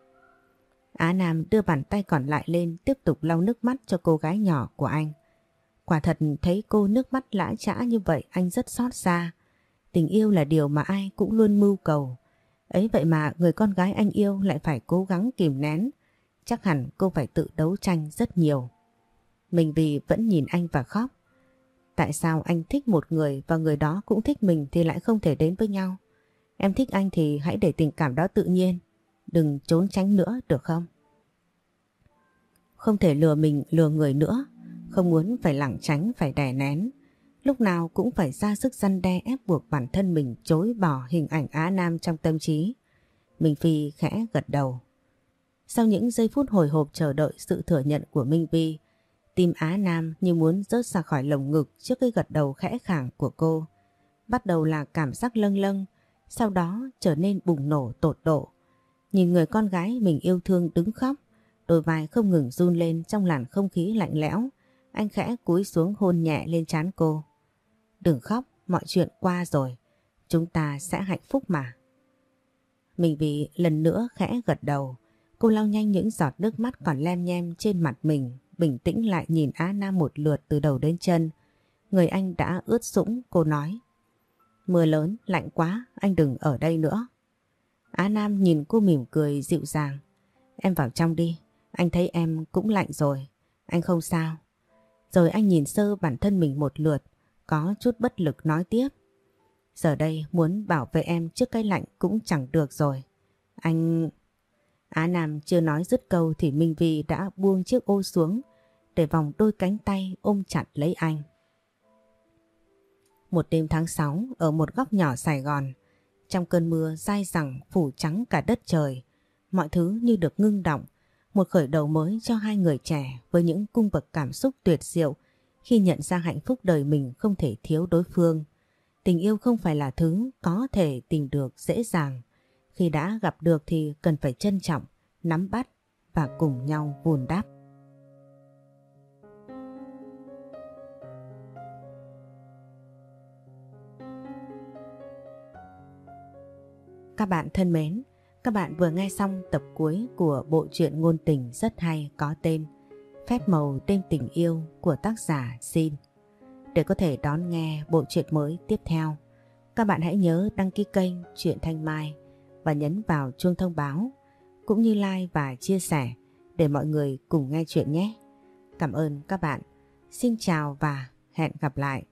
Á Nam đưa bàn tay còn lại lên tiếp tục lau nước mắt cho cô gái nhỏ của anh. Quả thật thấy cô nước mắt lã trã như vậy anh rất xót xa. Tình yêu là điều mà ai cũng luôn mưu cầu. Ấy vậy mà người con gái anh yêu lại phải cố gắng kìm nén. Chắc hẳn cô phải tự đấu tranh rất nhiều. Mình vì vẫn nhìn anh và khóc. Tại sao anh thích một người và người đó cũng thích mình thì lại không thể đến với nhau? Em thích anh thì hãy để tình cảm đó tự nhiên. Đừng trốn tránh nữa, được không? Không thể lừa mình, lừa người nữa. Không muốn phải lảng tránh, phải đè nén. Lúc nào cũng phải ra sức răn đe ép buộc bản thân mình chối bỏ hình ảnh Á Nam trong tâm trí. Minh Phi khẽ gật đầu. Sau những giây phút hồi hộp chờ đợi sự thừa nhận của Minh Phi, Tim Á Nam như muốn rớt ra khỏi lồng ngực trước cái gật đầu khẽ khàng của cô. Bắt đầu là cảm giác lâng lâng, sau đó trở nên bùng nổ tột độ. Nhìn người con gái mình yêu thương đứng khóc, đôi vai không ngừng run lên trong làn không khí lạnh lẽo. Anh khẽ cúi xuống hôn nhẹ lên trán cô. Đừng khóc, mọi chuyện qua rồi. Chúng ta sẽ hạnh phúc mà. Mình vì lần nữa khẽ gật đầu. Cô lau nhanh những giọt nước mắt còn lem nhem trên mặt mình bình tĩnh lại nhìn Á Nam một lượt từ đầu đến chân. Người anh đã ướt sũng, cô nói. Mưa lớn, lạnh quá, anh đừng ở đây nữa. Á Nam nhìn cô mỉm cười dịu dàng. Em vào trong đi, anh thấy em cũng lạnh rồi, anh không sao. Rồi anh nhìn sơ bản thân mình một lượt, có chút bất lực nói tiếp. Giờ đây muốn bảo vệ em trước cái lạnh cũng chẳng được rồi. Anh... Á Nam chưa nói dứt câu thì Minh Vi đã buông chiếc ô xuống, để vòng đôi cánh tay ôm chặt lấy anh. Một đêm tháng 6 ở một góc nhỏ Sài Gòn, trong cơn mưa dai dẳng phủ trắng cả đất trời, mọi thứ như được ngưng động, một khởi đầu mới cho hai người trẻ với những cung bậc cảm xúc tuyệt diệu khi nhận ra hạnh phúc đời mình không thể thiếu đối phương. Tình yêu không phải là thứ có thể tìm được dễ dàng. Khi đã gặp được thì cần phải trân trọng, nắm bắt và cùng nhau vun đắp. Các bạn thân mến, các bạn vừa nghe xong tập cuối của bộ truyện ngôn tình rất hay có tên Phép màu đêm tình yêu của tác giả Xin. Để có thể đón nghe bộ truyện mới tiếp theo, các bạn hãy nhớ đăng ký kênh Truyện Thanh Mai và nhấn vào chuông thông báo cũng như like và chia sẻ để mọi người cùng nghe chuyện nhé. Cảm ơn các bạn. Xin chào và hẹn gặp lại.